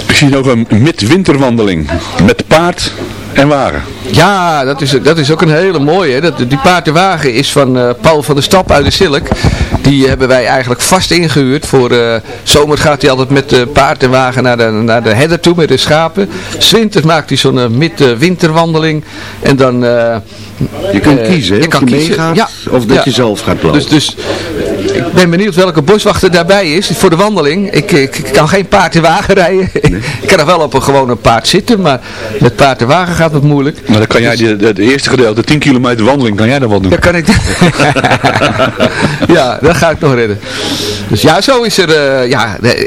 Ik zie nog een midwinterwandeling. Met paard en wagen. Ja, dat is, dat is ook een hele mooie. Hè. Dat, die paard en wagen is van eh, Paul van der Stap uit de Silk. Die hebben wij eigenlijk vast ingehuurd. Voor eh zomer gaat hij altijd met de paard en wagen naar de, naar de herder toe met de schapen. 's Winters maakt hij zo'n eh, mid-winterwandeling. En dan... eh, Je kunt eh, kiezen, hè, je of kan je kiezen. meegaat Ja. of dat Ja. je zelf gaat lopen. Dus, dus ik ben benieuwd welke boswachter daarbij is voor de wandeling. Ik, ik, ik kan geen paard en wagen rijden. ik kan nog wel op een gewone paard zitten, maar met paard en wagen gaat het moeilijk. Maar dan kan jij Dus- die- het eerste gedeelte, de 10 kilometer wandeling, kan jij dat wel doen? Dan kan ik... ja, dat ga ik nog redden. Dus ja, zo is er eh, ja, de-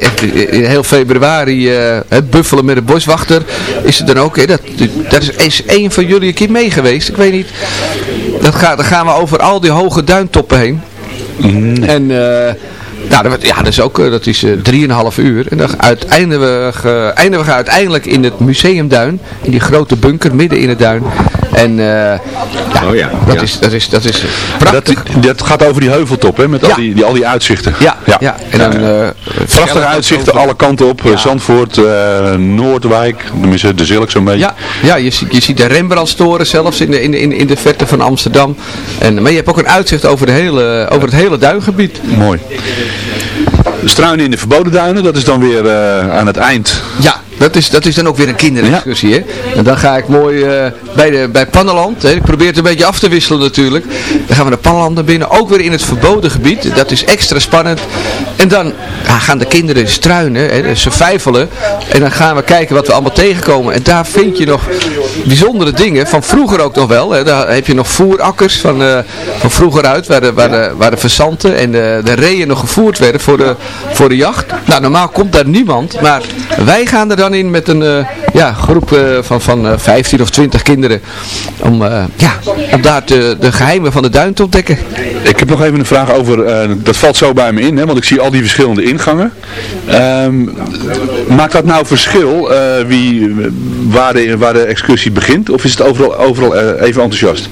in heel februari eh, het buffelen met de boswachter. Is er dan ook, hè, dat, dat is, een van jullie een keer mee geweest. Ik weet niet. Dat gaat, dan gaan we over al die hoge duintoppen heen. En eh, nou, dat, ja, dat is ook, eh, dat is eh, 3,5 uur. En dan eindigen we, ge- eindigen we uiteindelijk in het museumduin. In die grote bunker midden in het duin. En eh, ja, dat, Is, dat, is, dat is prachtig. Dat, dat gaat over die heuveltop, hè? Met al, die, die, al die uitzichten. Ja, ja. En dan, eh, Prachtige uitzichten, alle kanten op. eh, Zandvoort, Noordwijk, tenminste de Zilk zo'n beetje. Ja, ja je, ziet, je ziet de Rembrandtstoren zelfs in de, in, de- in, in de verte van Amsterdam. En, maar je hebt ook een uitzicht over, de hele, over het hele duingebied. Mooi. Struinen in de verboden duinen, dat is dan weer aan het eind. Ja, dat is, dat is dan ook weer een kinderexcursie. Hè? En dan ga ik mooi eh, bij, de, bij Pannenland. Hè? Ik probeer het een beetje af te wisselen natuurlijk. Dan gaan we naar Pannenland naar binnen. Ook weer in het verboden gebied. Dat is extra spannend. En dan ja, gaan de kinderen struinen. Hè? Dus Ze vijfelen. En dan gaan we kijken wat we allemaal tegenkomen. En daar vind je nog bijzondere dingen. Van vroeger ook nog wel. Hè? Daar heb je nog voerakkers van, eh, van vroeger uit. Waar de, waar de, waar de verzanten en de, de reeën nog gevoerd werden voor de, voor de jacht. Nou, normaal komt daar niemand. Maar wij gaan er dan in met een eh, ja, groep eh, van, van eh, 15 of 20 kinderen. Om, ja, om daar te, de geheimen van de duin te ontdekken. Ik heb nog even een vraag over, dat valt zo bij me in, hè, want ik zie al die verschillende ingangen. Ehm, maakt dat nou verschil wie, waar, de, waar de excursie begint? Of is het overal, overal even enthousiast?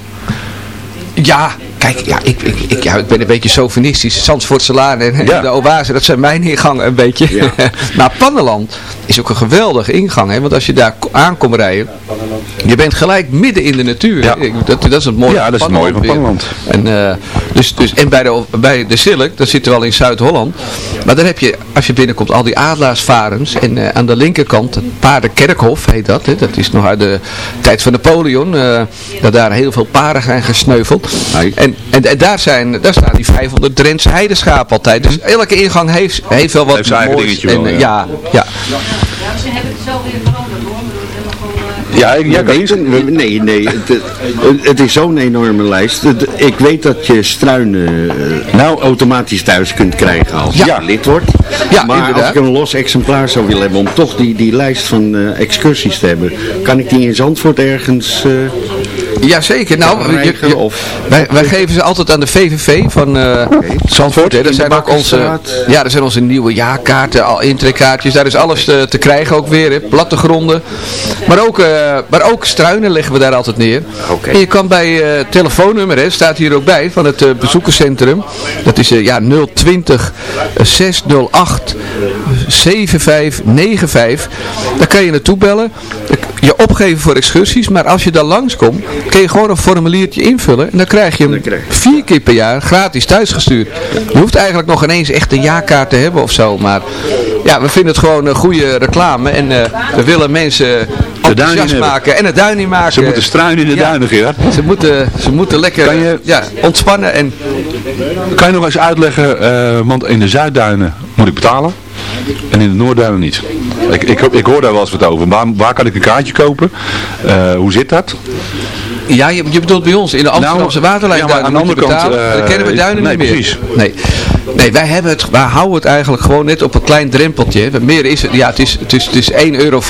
Ja, kijk, ja, ik, ik, ik, ja, ik ben een beetje sovinistisch. Zandvoortse Laan en Ja. de Oase, dat zijn mijn ingangen een beetje. maar Pannenland is ook een geweldige ingang. Hè? Want als je daar ko- aankomt rijden, je bent gelijk midden in de natuur. Dat, dat is het mooie Ja, dat is het mooie van. Pannenland. En, eh, dus, dus, en bij de, bij de Silk, dat zitten we al in Zuid-Holland. Maar dan heb je, als je binnenkomt, al die adelaarsvarens. En eh, aan de linkerkant, het paardenkerkhof heet dat. Hè? Dat is nog uit de tijd van Napoleon. eh, dat daar heel veel paarden zijn gesneuveld. En, en, en daar, zijn, daar staan die 500 Drentse heideschapen altijd. Dus elke ingang heeft, heeft wel wat Heeft zijn eigen moois. dingetje wel, en, eh, ja. ja, ja. Ze hebben het zo weer veranderd hoor. Ja, ik, ja, We weten- we- nee, nee, het, het- is zo'n enorme lijst. Het- Ik weet dat je struinen eh, Nou, automatisch thuis kunt krijgen als Ja. je lid wordt. Ja, maar inderdaad. als ik een los exemplaar zou willen hebben om toch die, die lijst van eh, excursies te hebben, kan ik die in Zandvoort ergens... eh, Jazeker, nou, je- of- wij, wij geven ze altijd aan de VVV van eh Zandvoort. Hè. Dat zijn ook onze, ja, dat zijn onze nieuwe jaarkaarten, al intrekkaartjes. Daar is alles te, te krijgen ook weer, hè. plattegronden. Maar ook, eh, maar ook struinen leggen we daar altijd neer. Oké. En je kan bij eh telefoonnummer, hè, staat hier ook bij, van het bezoekerscentrum. Dat is ja, 020 eh, 608 7595. Daar kan je naartoe bellen. Je opgeven voor excursies. Maar als je daar langskomt, kun je gewoon een formuliertje invullen. En dan krijg je hem vier keer per jaar gratis thuisgestuurd. Je hoeft eigenlijk nog ineens echt een jaarkaart te hebben of zo. Maar ja, we vinden het gewoon een goede reclame. En eh, we willen mensen enthousiast maken en het duin niet maken. Ze moeten struinen in de Ja. duinen, Gerard. Ze moeten, ze moeten lekker je- ja, ontspannen en Kan je nog eens uitleggen, eh, want in de Zuidduinen moet ik betalen en in de Noordduinen niet. Ik, ik, ik hoor daar wel eens wat over. Waar, waar kan ik een kaartje kopen? Eh, hoe zit dat? Ja, je, je bedoelt bij ons in de Amsterdamse Nou, waterlijn. ja, maar aan de andere kant, eh, dan kennen we duinen nee, niet meer. precies. Nee. Nee, wij, hebben het, wij houden het eigenlijk gewoon net op een klein drempeltje. Meer is het, ja, het is, het is, het is 1,50 euro.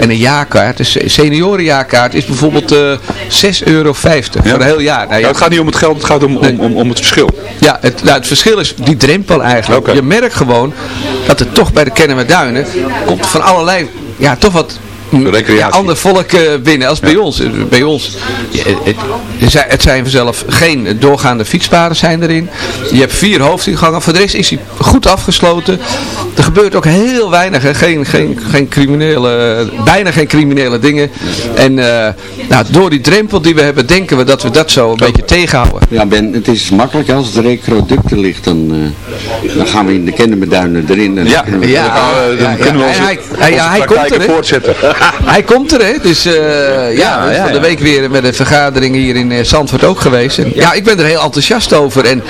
En een jaarkaart, een seniorenjaarkaart, is bijvoorbeeld eh 6,50 euro voor een heel jaar. Nou, Ja, het gaat niet om het geld, het gaat om, om, om, om het verschil. Ja, het, nou, het verschil is die drempel eigenlijk. Je merkt gewoon dat het toch bij de Kennemer Duinen komt van allerlei, ja, toch wat ja, ander volk eh, binnen als bij ons. Eh, Bij ons, het, zijn- het zijn vanzelf geen doorgaande fietspaden zijn erin. Je hebt vier hoofdingangen, voor de rest is hij goed afgesloten. Er gebeurt ook heel weinig, hè. Geen, geen, geen criminele, bijna geen criminele dingen. En eh, nou, door die drempel die we hebben, denken we dat we dat zo een beetje tegenhouden. Ja Ben, het is makkelijk als het recroducten ligt, dan, eh, dan gaan we in de Kennemerduinen erin. En Ja, dan kunnen we- ja, dan ja, kunnen we ja, onze- hij, hij, onze komt er, voortzetten. Hij komt er, hè? Dus eh, ja, van de week weer met een vergadering hier in eh, Zandvoort ook geweest. En, ja, ik ben er heel enthousiast over. En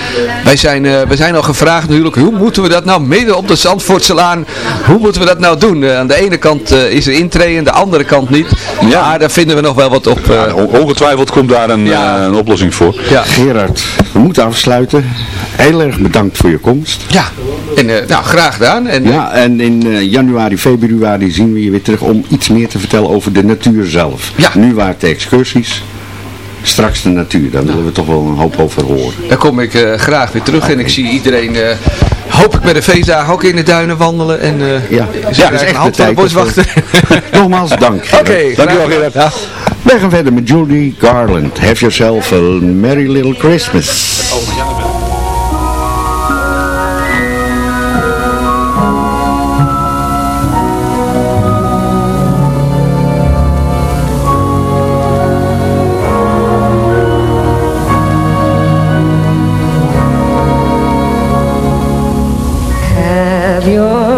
wij zijn, eh, wij zijn al gevraagd natuurlijk, hoe moeten we dat nou midden op de Zandvoortselaan, hoe moeten we dat nou doen? Aan de ene kant eh, is er intree, aan de andere kant niet. Ja. Maar daar vinden we nog wel wat op. eh, On- Ongetwijfeld komt daar een, eh, een oplossing voor. Ja. Gerard, we moeten afsluiten. Heel erg bedankt voor je komst. Ja, en eh, nou, graag gedaan. En, Ja, en in eh, januari, februari zien we je weer terug om iets meer te vertellen over de natuur zelf. Ja. Nu waren het de excursies, straks de natuur. Daar willen we toch wel een hoop over horen. Daar kom ik eh, graag weer terug en ik zie iedereen, eh, hoop ik met de feestdagen ook in de duinen wandelen. En eh Ja, ze ja, is echt een hand de tijd boswachter. Nogmaals, dank. Oké, Gerard. dankjewel Gerard. Wij gaan verder met Judy Garland. Have yourself a merry little Christmas.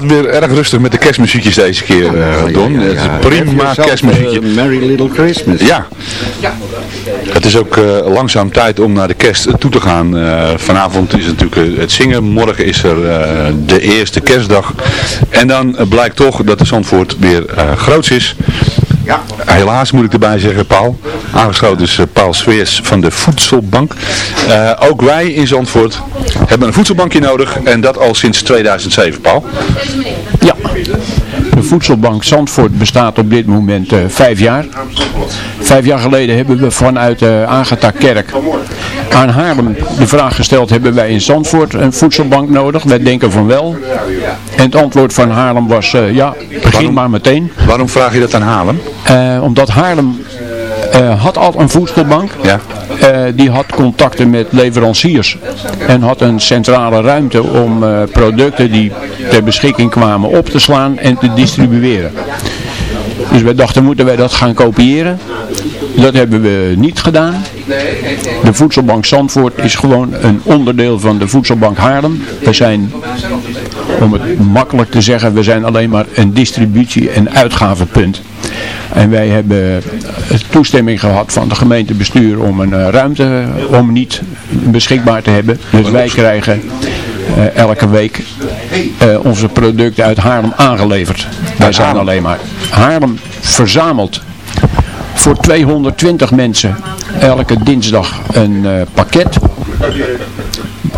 gaat weer erg rustig met de kerstmuziekjes deze keer, eh, Don. ja, ja. Het is een Have prima kerstmuziekje. a merry little Christmas. Ja. Het is ook eh, langzaam tijd om naar de kerst toe te gaan. Eh, vanavond is het natuurlijk eh, het zingen. Morgen is er eh, de eerste kerstdag. En dan eh, blijkt toch dat de Zandvoort weer eh groots is. Ja. Helaas moet ik erbij zeggen, Paul. Aangesloten is eh, Paul Sveers van de Voedselbank. Eh, ook wij in Zandvoort hebben een voedselbankje nodig. En dat al sinds 2007, Paul. Ja, de voedselbank Zandvoort bestaat op dit moment eh, vijf jaar. Vijf jaar geleden hebben we vanuit de Agatha Kerk aan Haarlem de vraag gesteld, hebben wij in Zandvoort een voedselbank nodig? Wij denken van wel. En het antwoord van Haarlem was, eh, ja, begin maar meteen. Waarom vraag je dat aan Haarlem? Eh, omdat Haarlem eh, had al een voedselbank. Ja. Eh, die had contacten met leveranciers. En had een centrale ruimte om eh, producten die ter beschikking kwamen op te slaan en te distribueren. Dus wij dachten, moeten wij dat gaan kopiëren? Dat hebben we niet gedaan. De voedselbank Zandvoort is gewoon een onderdeel van de voedselbank Haarlem. We zijn, om het makkelijk te zeggen, we zijn alleen maar een distributie- en uitgavenpunt. En wij hebben toestemming gehad van de gemeentebestuur om een eh, ruimte om niet beschikbaar te hebben. Dus wij krijgen eh, elke week eh, onze producten uit Haarlem aangeleverd. Wij zijn alleen maar. Haarlem verzamelt voor 220 mensen elke dinsdag een eh, pakket.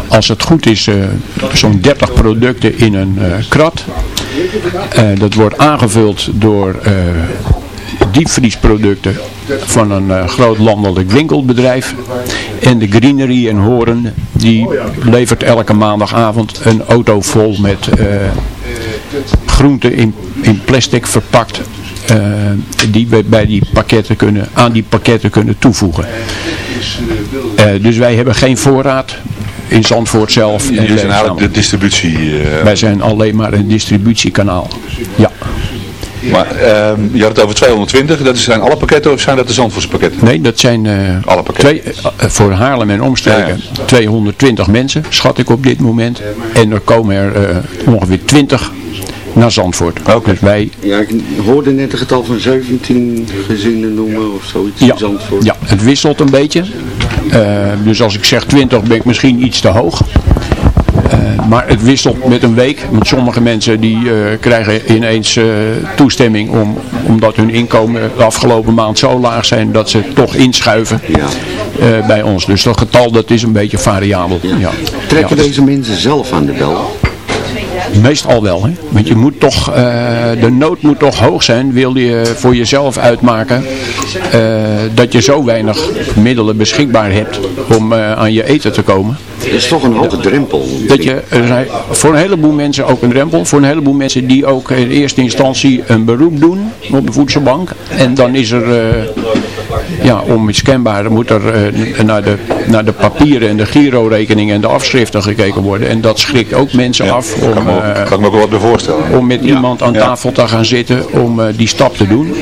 Als het goed is, eh, zo'n 30 producten in een eh, krat. Eh, dat wordt aangevuld door eh, diepvriesproducten van een eh, groot landelijk winkelbedrijf. En de Greenery en Horen, die levert elke maandagavond een auto vol met eh, groenten in, in plastic verpakt. eh, die we bij die pakketten kunnen, aan die pakketten kunnen toevoegen. Dus wij hebben geen voorraad in Zandvoort zelf. en Jullie zijn leveren eigenlijk de distributie. wij zijn alleen maar een distributiekanaal. Ja. Maar ehm, je had het over 220, dat zijn alle pakketten of zijn dat de Zandvoortse pakketten? Nee, dat zijn eh, Alle pakketten. twee, eh, voor Haarlem en omstreken 220 mensen, schat ik op dit moment. En er komen er eh, ongeveer 20 naar Zandvoort. Dus wij, Ja, ik hoorde net een getal van 17 gezinnen noemen of zoiets ja, in Zandvoort. ja, het wisselt een beetje. Eh, dus als ik zeg 20 ben ik misschien iets te hoog. Maar het wisselt met een week. Want sommige mensen die eh, krijgen ineens eh, toestemming om, omdat hun inkomen de afgelopen maand zo laag zijn dat ze toch inschuiven eh, bij ons. Dus dat getal dat is een beetje variabel. Ja. Trekken deze mensen zelf aan de bel? Meestal wel, hè? want je moet toch, eh, de nood moet toch hoog zijn, wil je voor jezelf uitmaken eh, dat je zo weinig middelen beschikbaar hebt om eh, aan je eten te komen. Dat is toch een hoge drempel. Dat je, voor een heleboel mensen ook een drempel, voor een heleboel mensen die ook in eerste instantie een beroep doen op de voedselbank. En dan is er, ja, onmiskenbaar moet er eh, naar, de, naar de papieren en de girorekeningen en de afschriften gekeken worden. En dat schrikt ook mensen af om, kan, me ook, eh, kan ik me ook wel bij voorstellen. om met iemand aan tafel te gaan zitten om eh, die stap te doen.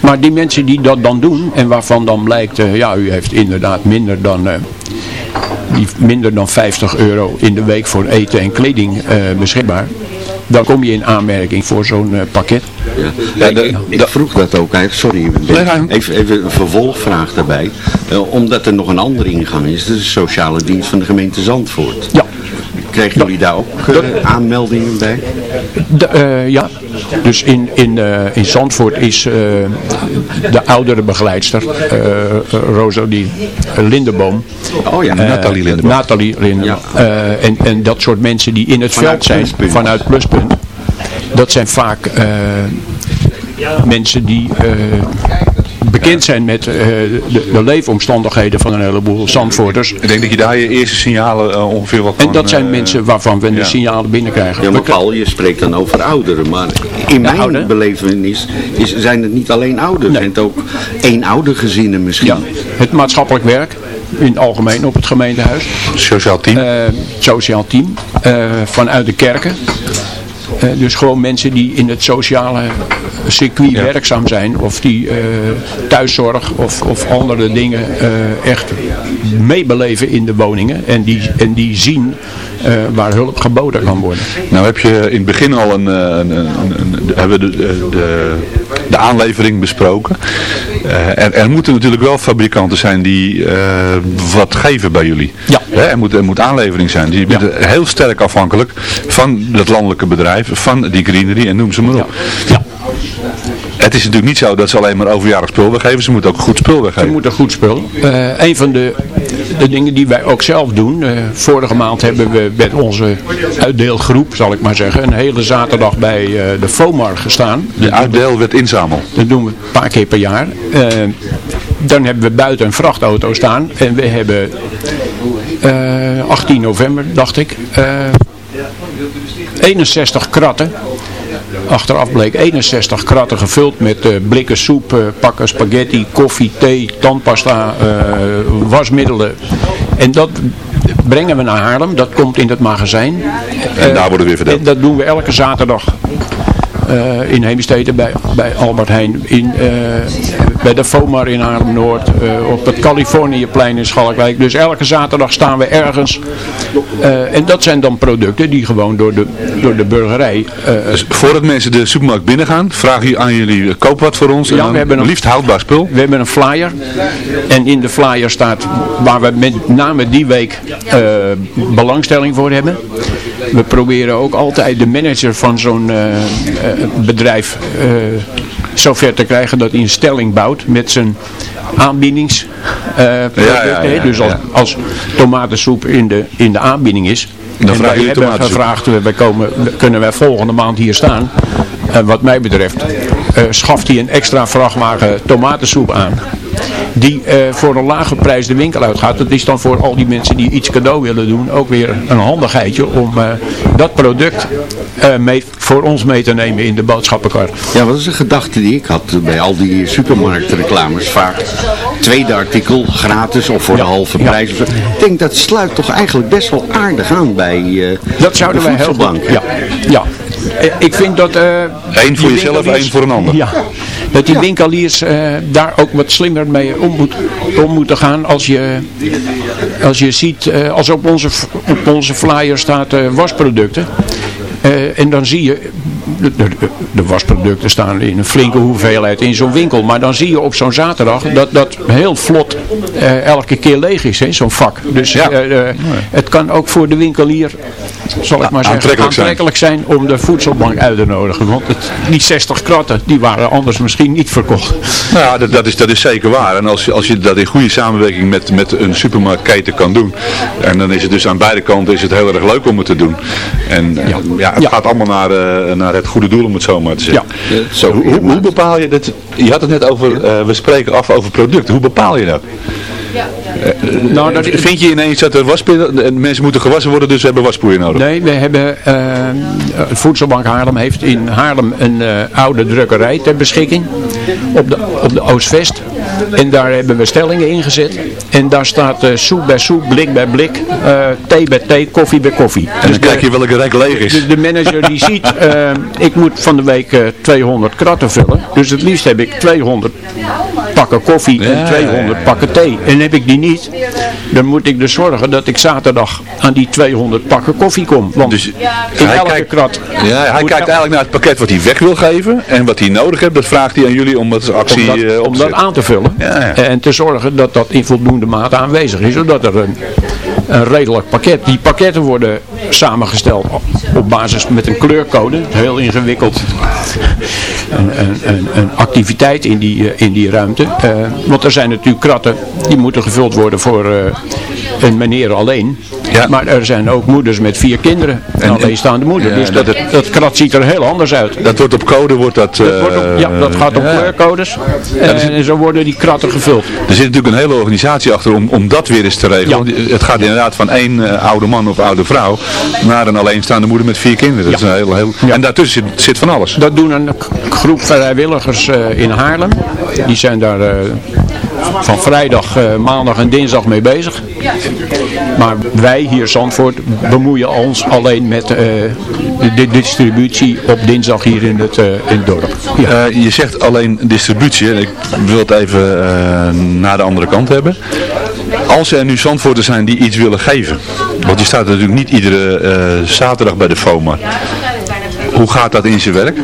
Maar die mensen die dat dan doen en waarvan dan blijkt, eh, ja u heeft inderdaad minder dan, eh, die minder dan 50 euro in de week voor eten en kleding eh, beschikbaar. Dan kom je in aanmerking voor zo'n eh, pakket. Ja. ik, ik vroeg dat ook eigenlijk, sorry, Ben. even, even een vervolgvraag daarbij. Eh, omdat er nog een andere ingang is, dat is de sociale dienst van de gemeente Zandvoort. Ja. Kregen jullie daar ook aanmeldingen bij? De, eh, ja, dus in, in, eh, in Zandvoort is eh, de oudere begeleidster, Rosalie Lindeboom. Oh ja, Nathalie Lindeboom. Nathalie Lindeboom. En, en dat soort mensen die in het Vanuit veld zijn, Pluspunt. vanuit Pluspunt. Dat zijn vaak mensen die bekend zijn met eh, de, de leefomstandigheden van een heleboel Zandvoorters. Ik denk dat je daar je eerste signalen eh, ongeveer wat En dat zijn eh, mensen waarvan we de signalen binnenkrijgen. Ja, maar Paul, je spreekt dan over ouderen, maar in mijn belevenis is, zijn het niet alleen ouderen, zijn het ook eenoudergezinnen misschien. Ja, het maatschappelijk werk in het algemeen op het gemeentehuis. Sociaal team. Eh, sociaal team eh, vanuit de kerken. Dus gewoon mensen die in het sociale circuit werkzaam zijn of die eh, thuiszorg of, of andere dingen eh, echt meebeleven in de woningen en die, en die zien eh, waar hulp geboden kan worden. Nou heb je in het begin al een, een, een, een- hebben we de, de, de aanlevering besproken. Eh, er, er moeten natuurlijk wel fabrikanten zijn die wat geven bij jullie. Ja. Hè, er, moet, er moet aanlevering zijn. Die bent heel sterk afhankelijk van het landelijke bedrijf, van die greenery en noem ze maar op. Ja. Het is natuurlijk niet zo dat ze alleen maar overjarig spul weggeven, ze moeten ook goed spul Ze weggeven. moeten goed spul. Eh een van de, de dingen die wij ook zelf doen. eh, vorige maand hebben we met onze uitdeelgroep, zal ik maar zeggen, een hele zaterdag bij eh, de FOMAR gestaan. De uitdeel werd inzamel. Dat doen we een paar keer per jaar. Eh, dan hebben we buiten een vrachtauto staan. En we hebben eh, 18 november, dacht ik, eh, 61 kratten. Achteraf bleek 61 kratten gevuld met eh, blikken soep, eh, pakken spaghetti, koffie, thee, tandpasta, eh, wasmiddelen. En dat brengen we naar Haarlem. Dat komt in het magazijn. En daar worden weer verdeeld. En dat doen we elke zaterdag eh, in Heemstede bij, bij Albert Heijn, in, eh, bij de FOMAR in Haarlem-Noord, eh, op het Californiëplein in Schalkwijk. Dus elke zaterdag staan we ergens. En dat zijn dan producten die gewoon door de, door de burgerij... Dus voordat mensen de supermarkt binnengaan, vragen jullie aan jullie, koop wat voor ons. En Ja, dan we hebben een- liefst houdbaar spul. We hebben een flyer. En in de flyer staat waar we met name die week belangstelling voor hebben. We proberen ook altijd de manager van zo'n eh, eh, bedrijf eh, zover te krijgen dat hij een stelling bouwt met zijn aanbiedings. producten, ja, hè. ja, dus als, als tomatensoep in de, in de aanbieding is. Dan en wij hebben gevraagd, wij komen, kunnen wij volgende maand hier staan. En wat mij betreft eh, schaft hij een extra vrachtwagen tomatensoep aan. Die eh, voor een lage prijs de winkel uitgaat. Dat is dan voor al die mensen die iets cadeau willen doen ook weer een handigheidje om eh, dat product mee, voor ons mee te nemen in de boodschappenkar. Ja, wat is een gedachte die ik had bij al die supermarktreclames. Vaak tweede artikel gratis of voor de halve prijs. Ik denk dat sluit toch eigenlijk best wel aardig aan bij Dat zouden de wij heel goed. Ja, ja. Eh, Ik vind dat... eh, Eén voor jezelf, één voor een ander. Ja, dat die winkeliers eh, daar ook wat slimmer mee om, moet, om moeten gaan. Als je, als je ziet, eh, als op onze, op onze flyer staat eh, wasproducten. eh, en dan zie je, de, wasproducten staan in een flinke hoeveelheid in zo'n winkel. Maar dan zie je op zo'n zaterdag dat dat heel vlot eh, elke keer leeg is, zo'n vak. Dus eh, eh, het kan ook voor de winkelier, zal ik maar zeggen, Aantrekkelijk zijn. aantrekkelijk zijn om de voedselbank uit te nodigen. Want het, die 60 kratten, die waren anders misschien niet verkocht. Nou ja, dat, dat, is, dat is zeker waar. En als, je- als je dat in goede samenwerking met, met een supermarktketen kan doen. En dan is het dus aan beide kanten is het heel erg leuk om het te doen. En ja, ja het gaat allemaal naar, naar het goede doel om het zo maar te zeggen. zo hoe, hoe, hoe bepaal je dat? Je had het net over, eh, we spreken af over producten. Hoe bepaal je dat? Nou, dat, Vind je ineens dat er waspoeier, en mensen moeten gewassen worden, dus we hebben waspoeier nodig? Nee, we hebben, eh, Voedselbank Haarlem heeft in Haarlem een eh, oude drukkerij ter beschikking op de, op de Oostvest. En daar hebben we stellingen ingezet. En daar staat eh, soep bij soep, blik bij blik, eh, thee bij thee, koffie bij koffie. En dan kijk je welke rijk leeg is. Dus de manager die ziet, eh, ik moet van de week eh, 200 kratten vullen. Dus het liefst heb ik 200 pakken koffie en Ja, 200 ja, ja. pakken thee. En heb ik die niet, dan moet ik dus zorgen dat ik zaterdag aan die 200 pakken koffie kom. Want in hij elke krat Ja, hij kijkt eigenlijk naar het pakket wat hij weg wil geven. En wat hij nodig heeft, dat vraagt hij aan jullie om dat als actie om dat, eh, om dat aan te vullen. En te zorgen dat dat in voldoende mate aanwezig is. Zodat er een, een redelijk pakket. Die pakketten worden samengesteld op basis met een kleurcode. Heel ingewikkeld. Een, een, een, activiteit in die, eh, in die ruimte. Eh, want er zijn natuurlijk kratten die moeten gevuld worden voor eh, een meneer alleen. Maar er zijn ook moeders met vier kinderen. Een alleenstaande moeder. Ja, dus dat, dat- dat, krat ziet er heel anders uit. Dat wordt op code, wordt dat... Dat wordt op- eh, ja, dat gaat op ja. kleurcodes. En, en zo worden die kratten gevuld. Er zit natuurlijk een hele organisatie achter om, om dat weer eens te regelen. Want Het gaat inderdaad van één eh, oude man of oude vrouw naar een alleenstaande moeder met vier kinderen. Dat is een heel, heel, En daartussen zit, zit van alles. Dat doen een groep vrijwilligers eh, in Haarlem. Die zijn daar eh, van vrijdag, eh, maandag en dinsdag mee bezig. Maar wij hier Zandvoort bemoeien ons alleen met eh, de, distributie op dinsdag hier in het, eh, in dorp. Je zegt alleen distributie. Ik wil het even naar de andere kant hebben. Als er nu Zandvoorters zijn die iets willen geven. Want je staat natuurlijk niet iedere zaterdag bij de FOMA. Hoe gaat dat in zijn werk?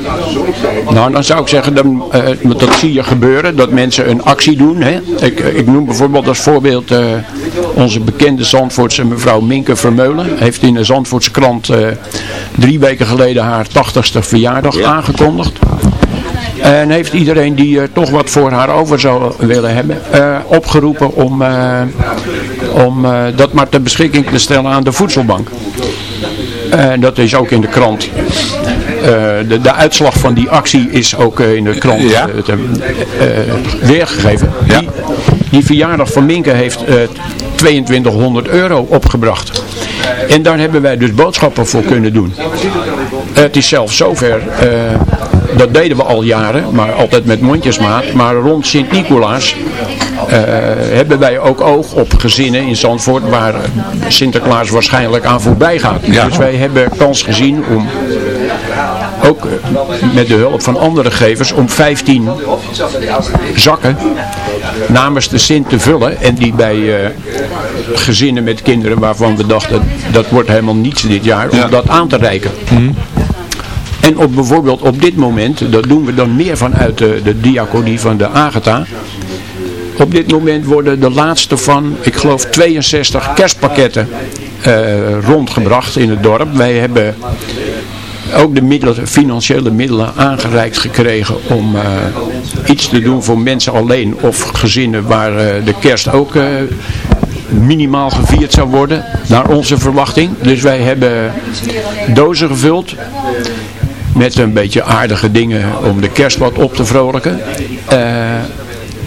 Nou, dan zou ik zeggen, dan, eh, dat zie je gebeuren, dat mensen een actie doen. Hè. Ik, eh, ik noem bijvoorbeeld als voorbeeld eh, onze bekende Zandvoortse mevrouw Minke Vermeulen. Heeft in de Zandvoortse krant drie weken geleden haar 80ste verjaardag aangekondigd. En heeft iedereen die er toch wat voor haar over zou willen hebben, opgeroepen om, om dat maar ter beschikking te stellen aan de voedselbank. En dat is ook in de krant. Eh, de, de uitslag van die actie is ook eh, in de krant eh, te- eh, weergegeven. Die, die verjaardag van Minke heeft eh, 2200 euro opgebracht. En daar hebben wij dus boodschappen voor kunnen doen. Het is zelfs zover, eh, dat deden we al jaren, maar altijd met mondjesmaat. Maar rond Sint-Nicolaas eh, hebben wij ook oog op gezinnen in Zandvoort waar Sinterklaas waarschijnlijk aan voorbij gaat. Dus wij hebben kans gezien om ook eh, met de hulp van andere gevers om 15 zakken namens de Sint te vullen en die bij eh, gezinnen met kinderen waarvan we dachten dat wordt helemaal niets dit jaar om dat aan te reiken. En op bijvoorbeeld op dit moment, dat doen we dan meer vanuit de, diaconie van de Agatha. Op dit moment worden de laatste van, ik geloof 62 kerstpakketten eh, rondgebracht in het dorp. Wij hebben ook de middelen, financiële middelen aangereikt gekregen om eh, iets te doen voor mensen alleen of gezinnen waar eh, de kerst ook minimaal gevierd zou worden, naar onze verwachting. Dus wij hebben dozen gevuld met een beetje aardige dingen om de kerst wat op te vrolijken. Eh,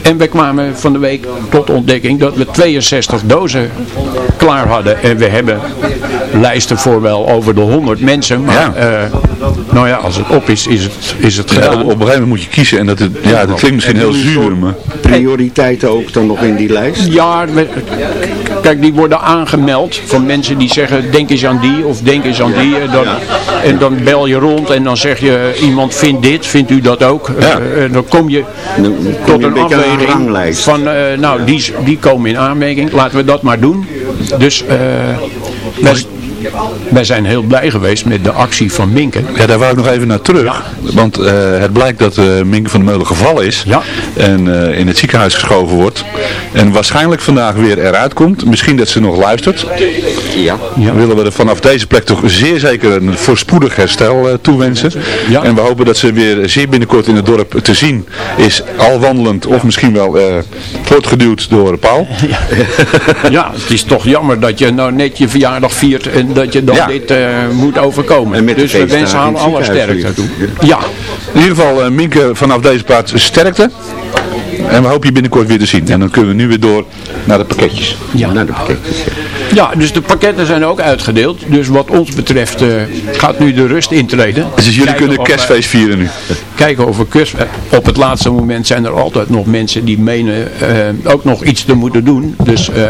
en wij kwamen van de week tot ontdekking dat we 62 dozen klaar hadden. En we hebben lijsten voor wel over de 100 mensen. Maar eh, nou ja, als het op is, is het, is het Ja, gedaan. op, op een gegeven moment moet je kiezen en dat, het, ja, dat klinkt misschien heel zuur, maar... Prioriteiten ook dan nog in die lijst? Ja, we- kijk, die worden aangemeld van mensen die zeggen, denk eens aan die of denk eens aan die. eh, Dan, En dan bel je rond en dan zeg je, iemand vindt dit, vindt u dat ook? Eh, en dan kom je tot je een afweging van, eh, nou, die, die komen in aanmerking, laten we dat maar doen. Dus eh, wij, zijn heel blij geweest met de actie van Minken. Ja, daar wou ik nog even naar terug. Want eh, het blijkt dat eh Minke van der Meulen gevallen is. En eh, in het ziekenhuis geschoven wordt. En waarschijnlijk vandaag weer eruit komt. Misschien dat ze nog luistert. Ja. Willen we er vanaf deze plek toch zeer zeker een voorspoedig herstel eh, toewensen. En we hopen dat ze weer zeer binnenkort in het dorp te zien is. Al wandelend of misschien wel eh voortgeduwd door Paul. Ja, het is toch jammer dat je nou net je verjaardag viert en dat je dan Ja. dit eh, moet overkomen. met de dus we wensen haar het alle sterkte toe. Ja. In ieder geval, Minke, vanaf deze plaats sterkte. En we hopen je binnenkort weer te zien. En dan kunnen we nu weer door naar de pakketjes. Ja, naar de pakketjes. Ja, dus de pakketten zijn ook uitgedeeld. Dus wat ons betreft eh, gaat nu de rust intreden. Dus jullie Kijken kunnen kerstfeest vieren nu. Kijken we kerst... eh, Op het laatste moment zijn er altijd nog mensen die menen eh, ook nog iets te moeten doen. Dus eh,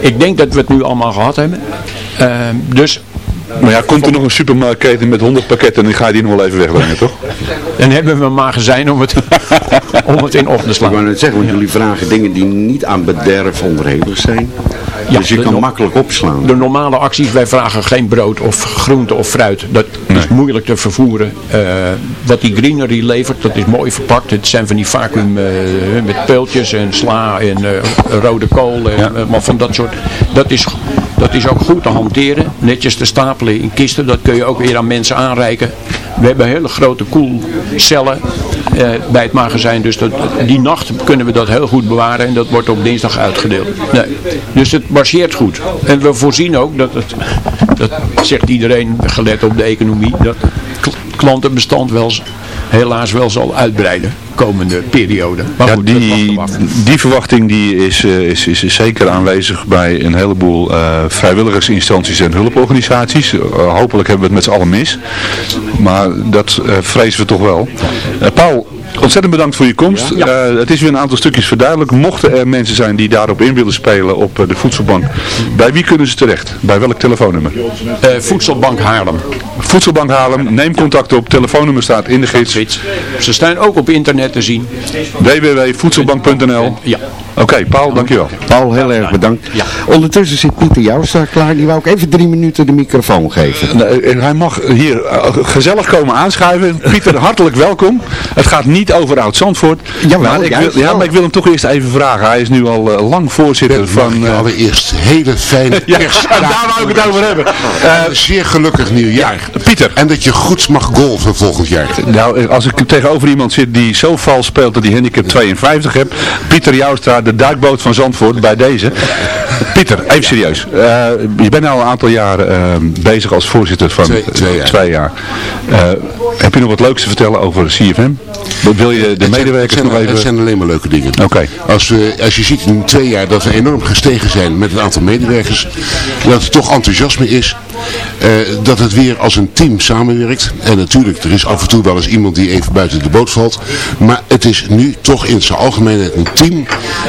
ik denk dat we het nu allemaal gehad hebben. Eh, dus Maar ja, komt er nog een supermarktketen met 100 pakketten en dan ga je die nog wel even wegbrengen, toch? dan hebben we een magazijn om het, om het in op te Ik slaan. wou net zeggen, want jullie vragen dingen die niet aan bederf onderhevig zijn. Ja, dus je kan no- makkelijk opslaan. De normale acties, wij vragen geen brood of groente of fruit. Dat is moeilijk te vervoeren. Eh, wat die greenery levert, dat is mooi verpakt. Het zijn van die vacuüm eh, met peultjes en sla en eh, rode kool. En, maar van dat soort. Dat is, dat is ook goed te hanteren. Netjes te stapelen in kisten. Dat kun je ook weer aan mensen aanreiken. We hebben hele grote koelcellen eh, bij het magazijn. Dus dat, die nacht kunnen we dat heel goed bewaren. En dat wordt op dinsdag uitgedeeld. Nee. Dus het marcheert goed. En we voorzien ook dat het, dat zegt iedereen gelet op de economie, dat klantenbestand wel helaas wel zal uitbreiden komende periode. Maar Ja, goed, die, die verwachting die is, eh, is, is, is zeker aanwezig bij een heleboel eh, vrijwilligersinstanties en hulporganisaties. Eh, hopelijk hebben we het met z'n allen mis. Maar dat eh, vrezen we toch wel. Paul, ontzettend bedankt voor je komst. Eh, het is weer een aantal stukjes verduidelijk. Mochten er mensen zijn die daarop in willen spelen op eh, de voedselbank. Bij wie kunnen ze terecht? Bij welk telefoonnummer? Eh, Voedselbank Haarlem. Voedselbank Haarlem. Neem contact op. Telefoonnummer staat in de gids. Ze staan ook op internet te zien. www.voedselbank.nl Ja. Oké, Paul, dankjewel. Paul, heel erg bedankt. Ondertussen zit Pieter Jouwstra klaar. Die wou ik even drie minuten de microfoon geven. Nee, En hij mag hier eh, gezellig komen aanschuiven. Pieter, hartelijk welkom. Het gaat niet over Oud-Zandvoort. Jawel, maar ik wil, ja, maar ik wil hem toch eerst even vragen. Hij is nu al eh, lang voorzitter van... eh, allereerst hele fijne Ja, daar wou ik het over hebben. Eh, zeer gelukkig nieuwjaar. Pieter. En dat je goed mag golven volgend jaar. Nou, als ik tegenover iemand zit die zo vals speelt dat hij handicap 52 hebt. Pieter Joustra, de duikboot van Zandvoort, bij deze. Pieter, even serieus. Eh, je bent al een aantal jaar eh, bezig als voorzitter van Twee- twee jaar. Eh, heb je nog wat leuks te vertellen over CFM? Wil je de zijn- medewerkers het nog zijn, even... Het zijn alleen maar leuke dingen. Oké. Als, we, als je ziet in twee jaar dat we enorm gestegen zijn met het aantal medewerkers, dat er toch enthousiasme is, eh, dat het weer als een team samenwerkt. En natuurlijk, er is af en toe wel eens iemand die even buiten de boot valt, maar het is nu toch in zijn algemeenheid een team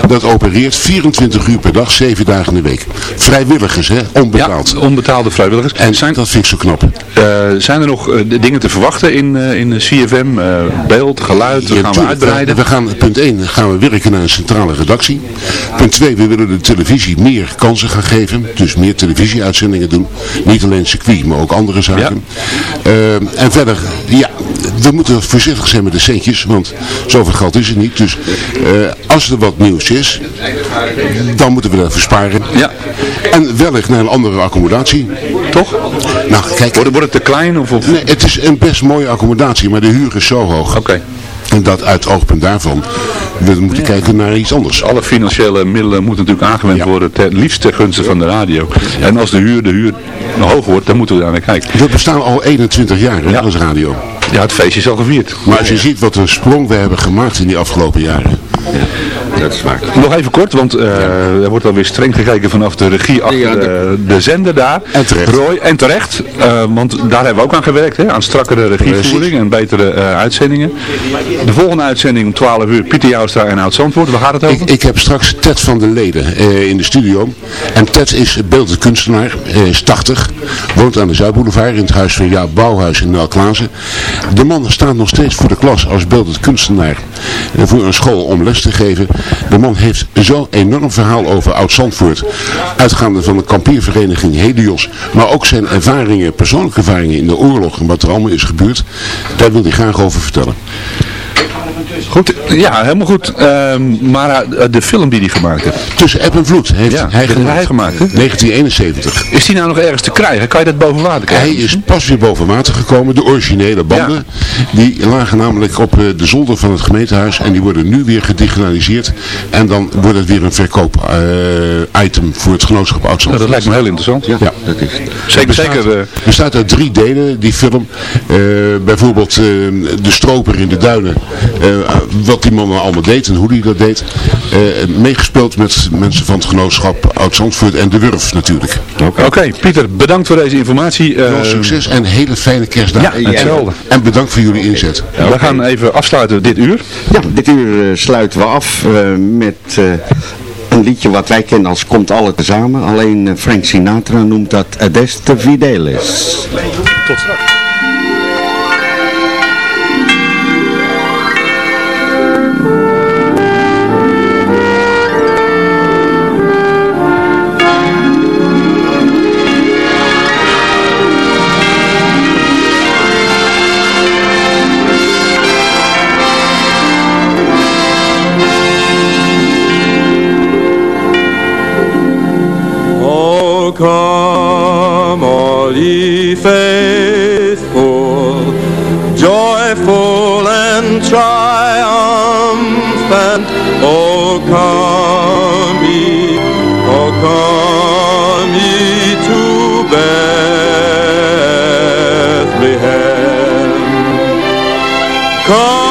dat opereert 24 uur per dag, 7 dagen in de week. Vrijwilligers, hè, onbetaald. Ja, onbetaalde vrijwilligers. En zijn, dat vind ik zo knap. Eh, zijn er nog de dingen te verwachten in, in de CFM? Beeld, geluid, Ja, gaan we uitbreiden? We gaan, punt 1 gaan we werken naar een centrale redactie. Punt 2, we willen de televisie meer kansen gaan geven. Dus meer televisieuitzendingen doen. Niet alleen circuit, maar ook andere zaken. Eh, en verder, ja, we moeten voorzichtig zijn met de centjes. Want zoveel geld is het niet. Dus eh, als er wat nieuws is, dan moeten we dat versparen. Ja. En wellicht naar een andere accommodatie. Toch? Nou, kijk. Wordt, wordt het te klein? Of, of... Nee, het is een best mooie accommodatie, maar de huur is zo hoog. Oké. En dat uit oogpunt daarvan, we moeten kijken naar iets anders. Alle financiële middelen moeten natuurlijk aangewend worden, ter, liefst ter gunste van de radio. En als de huur, de huur hoog wordt, dan moeten we daar naar kijken. We bestaan al 21 jaar hè, als radio. Ja, het feestje is al gevierd. Maar als je ziet wat een sprong we hebben gemaakt in die afgelopen jaren. Dat is. Nog even kort, want eh, er wordt alweer streng gekeken vanaf de regie achter Ja, de- de, de zender daar. En terecht. Roy, en terecht, eh, want daar hebben we ook aan gewerkt, hè, aan strakkere regievoering en betere eh, uitzendingen. De volgende uitzending om 12 uur, Pieter Joustra en Oud Zandvoort, waar gaat het over? Ik, ik heb straks Ted van der Leden in de studio. En Ted is beeldend kunstenaar, is 80, woont aan de Zuidboulevard in het huis van Jaap Bouwhuis in Nel Klaassen. De man staat nog steeds voor de klas als beeldend kunstenaar voor een school om les te geven. De man heeft zo'n enorm verhaal over Oud-Zandvoort, uitgaande van de kampiervereniging Helios, maar ook zijn ervaringen, persoonlijke ervaringen in de oorlog en wat er allemaal is gebeurd. Daar wil hij graag over vertellen. Goed, ja, helemaal goed. Ehm, maar eh, de film die hij gemaakt heeft, Tussen App en Vloed heeft Ja, hij gemaakt. hij gemaakt, hè? 1971. is die nou nog ergens te krijgen? Kan je dat boven water krijgen? Hij is pas weer boven water gekomen, de originele banden. Die lagen namelijk op eh, de zolder van het gemeentehuis en die worden nu weer gedigitaliseerd. En dan wordt het weer een verkoop-item voor het genootschap Nou, Oud-Zandvoort. dat lijkt me heel interessant. Ja, dat is Zeker, bestaat, zeker. eh, bestaat uit drie delen, die film. Eh, bijvoorbeeld eh, de stroper in de duinen. Eh, wat die man allemaal deed en hoe hij dat deed. Eh, meegespeeld met mensen van het genootschap Oud-Zandvoort en de Wurf natuurlijk. Oké, Pieter, bedankt voor deze informatie. Eh, Veel succes en hele fijne kerstdagen. Ja, hetzelfde. En bedankt voor jullie inzet. We gaan even afsluiten dit uur. Ja, dit uur eh, sluiten we af eh, met eh, een liedje wat wij kennen als Komt Alle Tezamen. Alleen eh, Frank Sinatra noemt dat Adeste Fidelis. Tot straks. Come, all ye faithful, joyful and triumphant. Oh, come ye, oh, come ye to Bethlehem. Come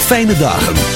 fijne dagen. en...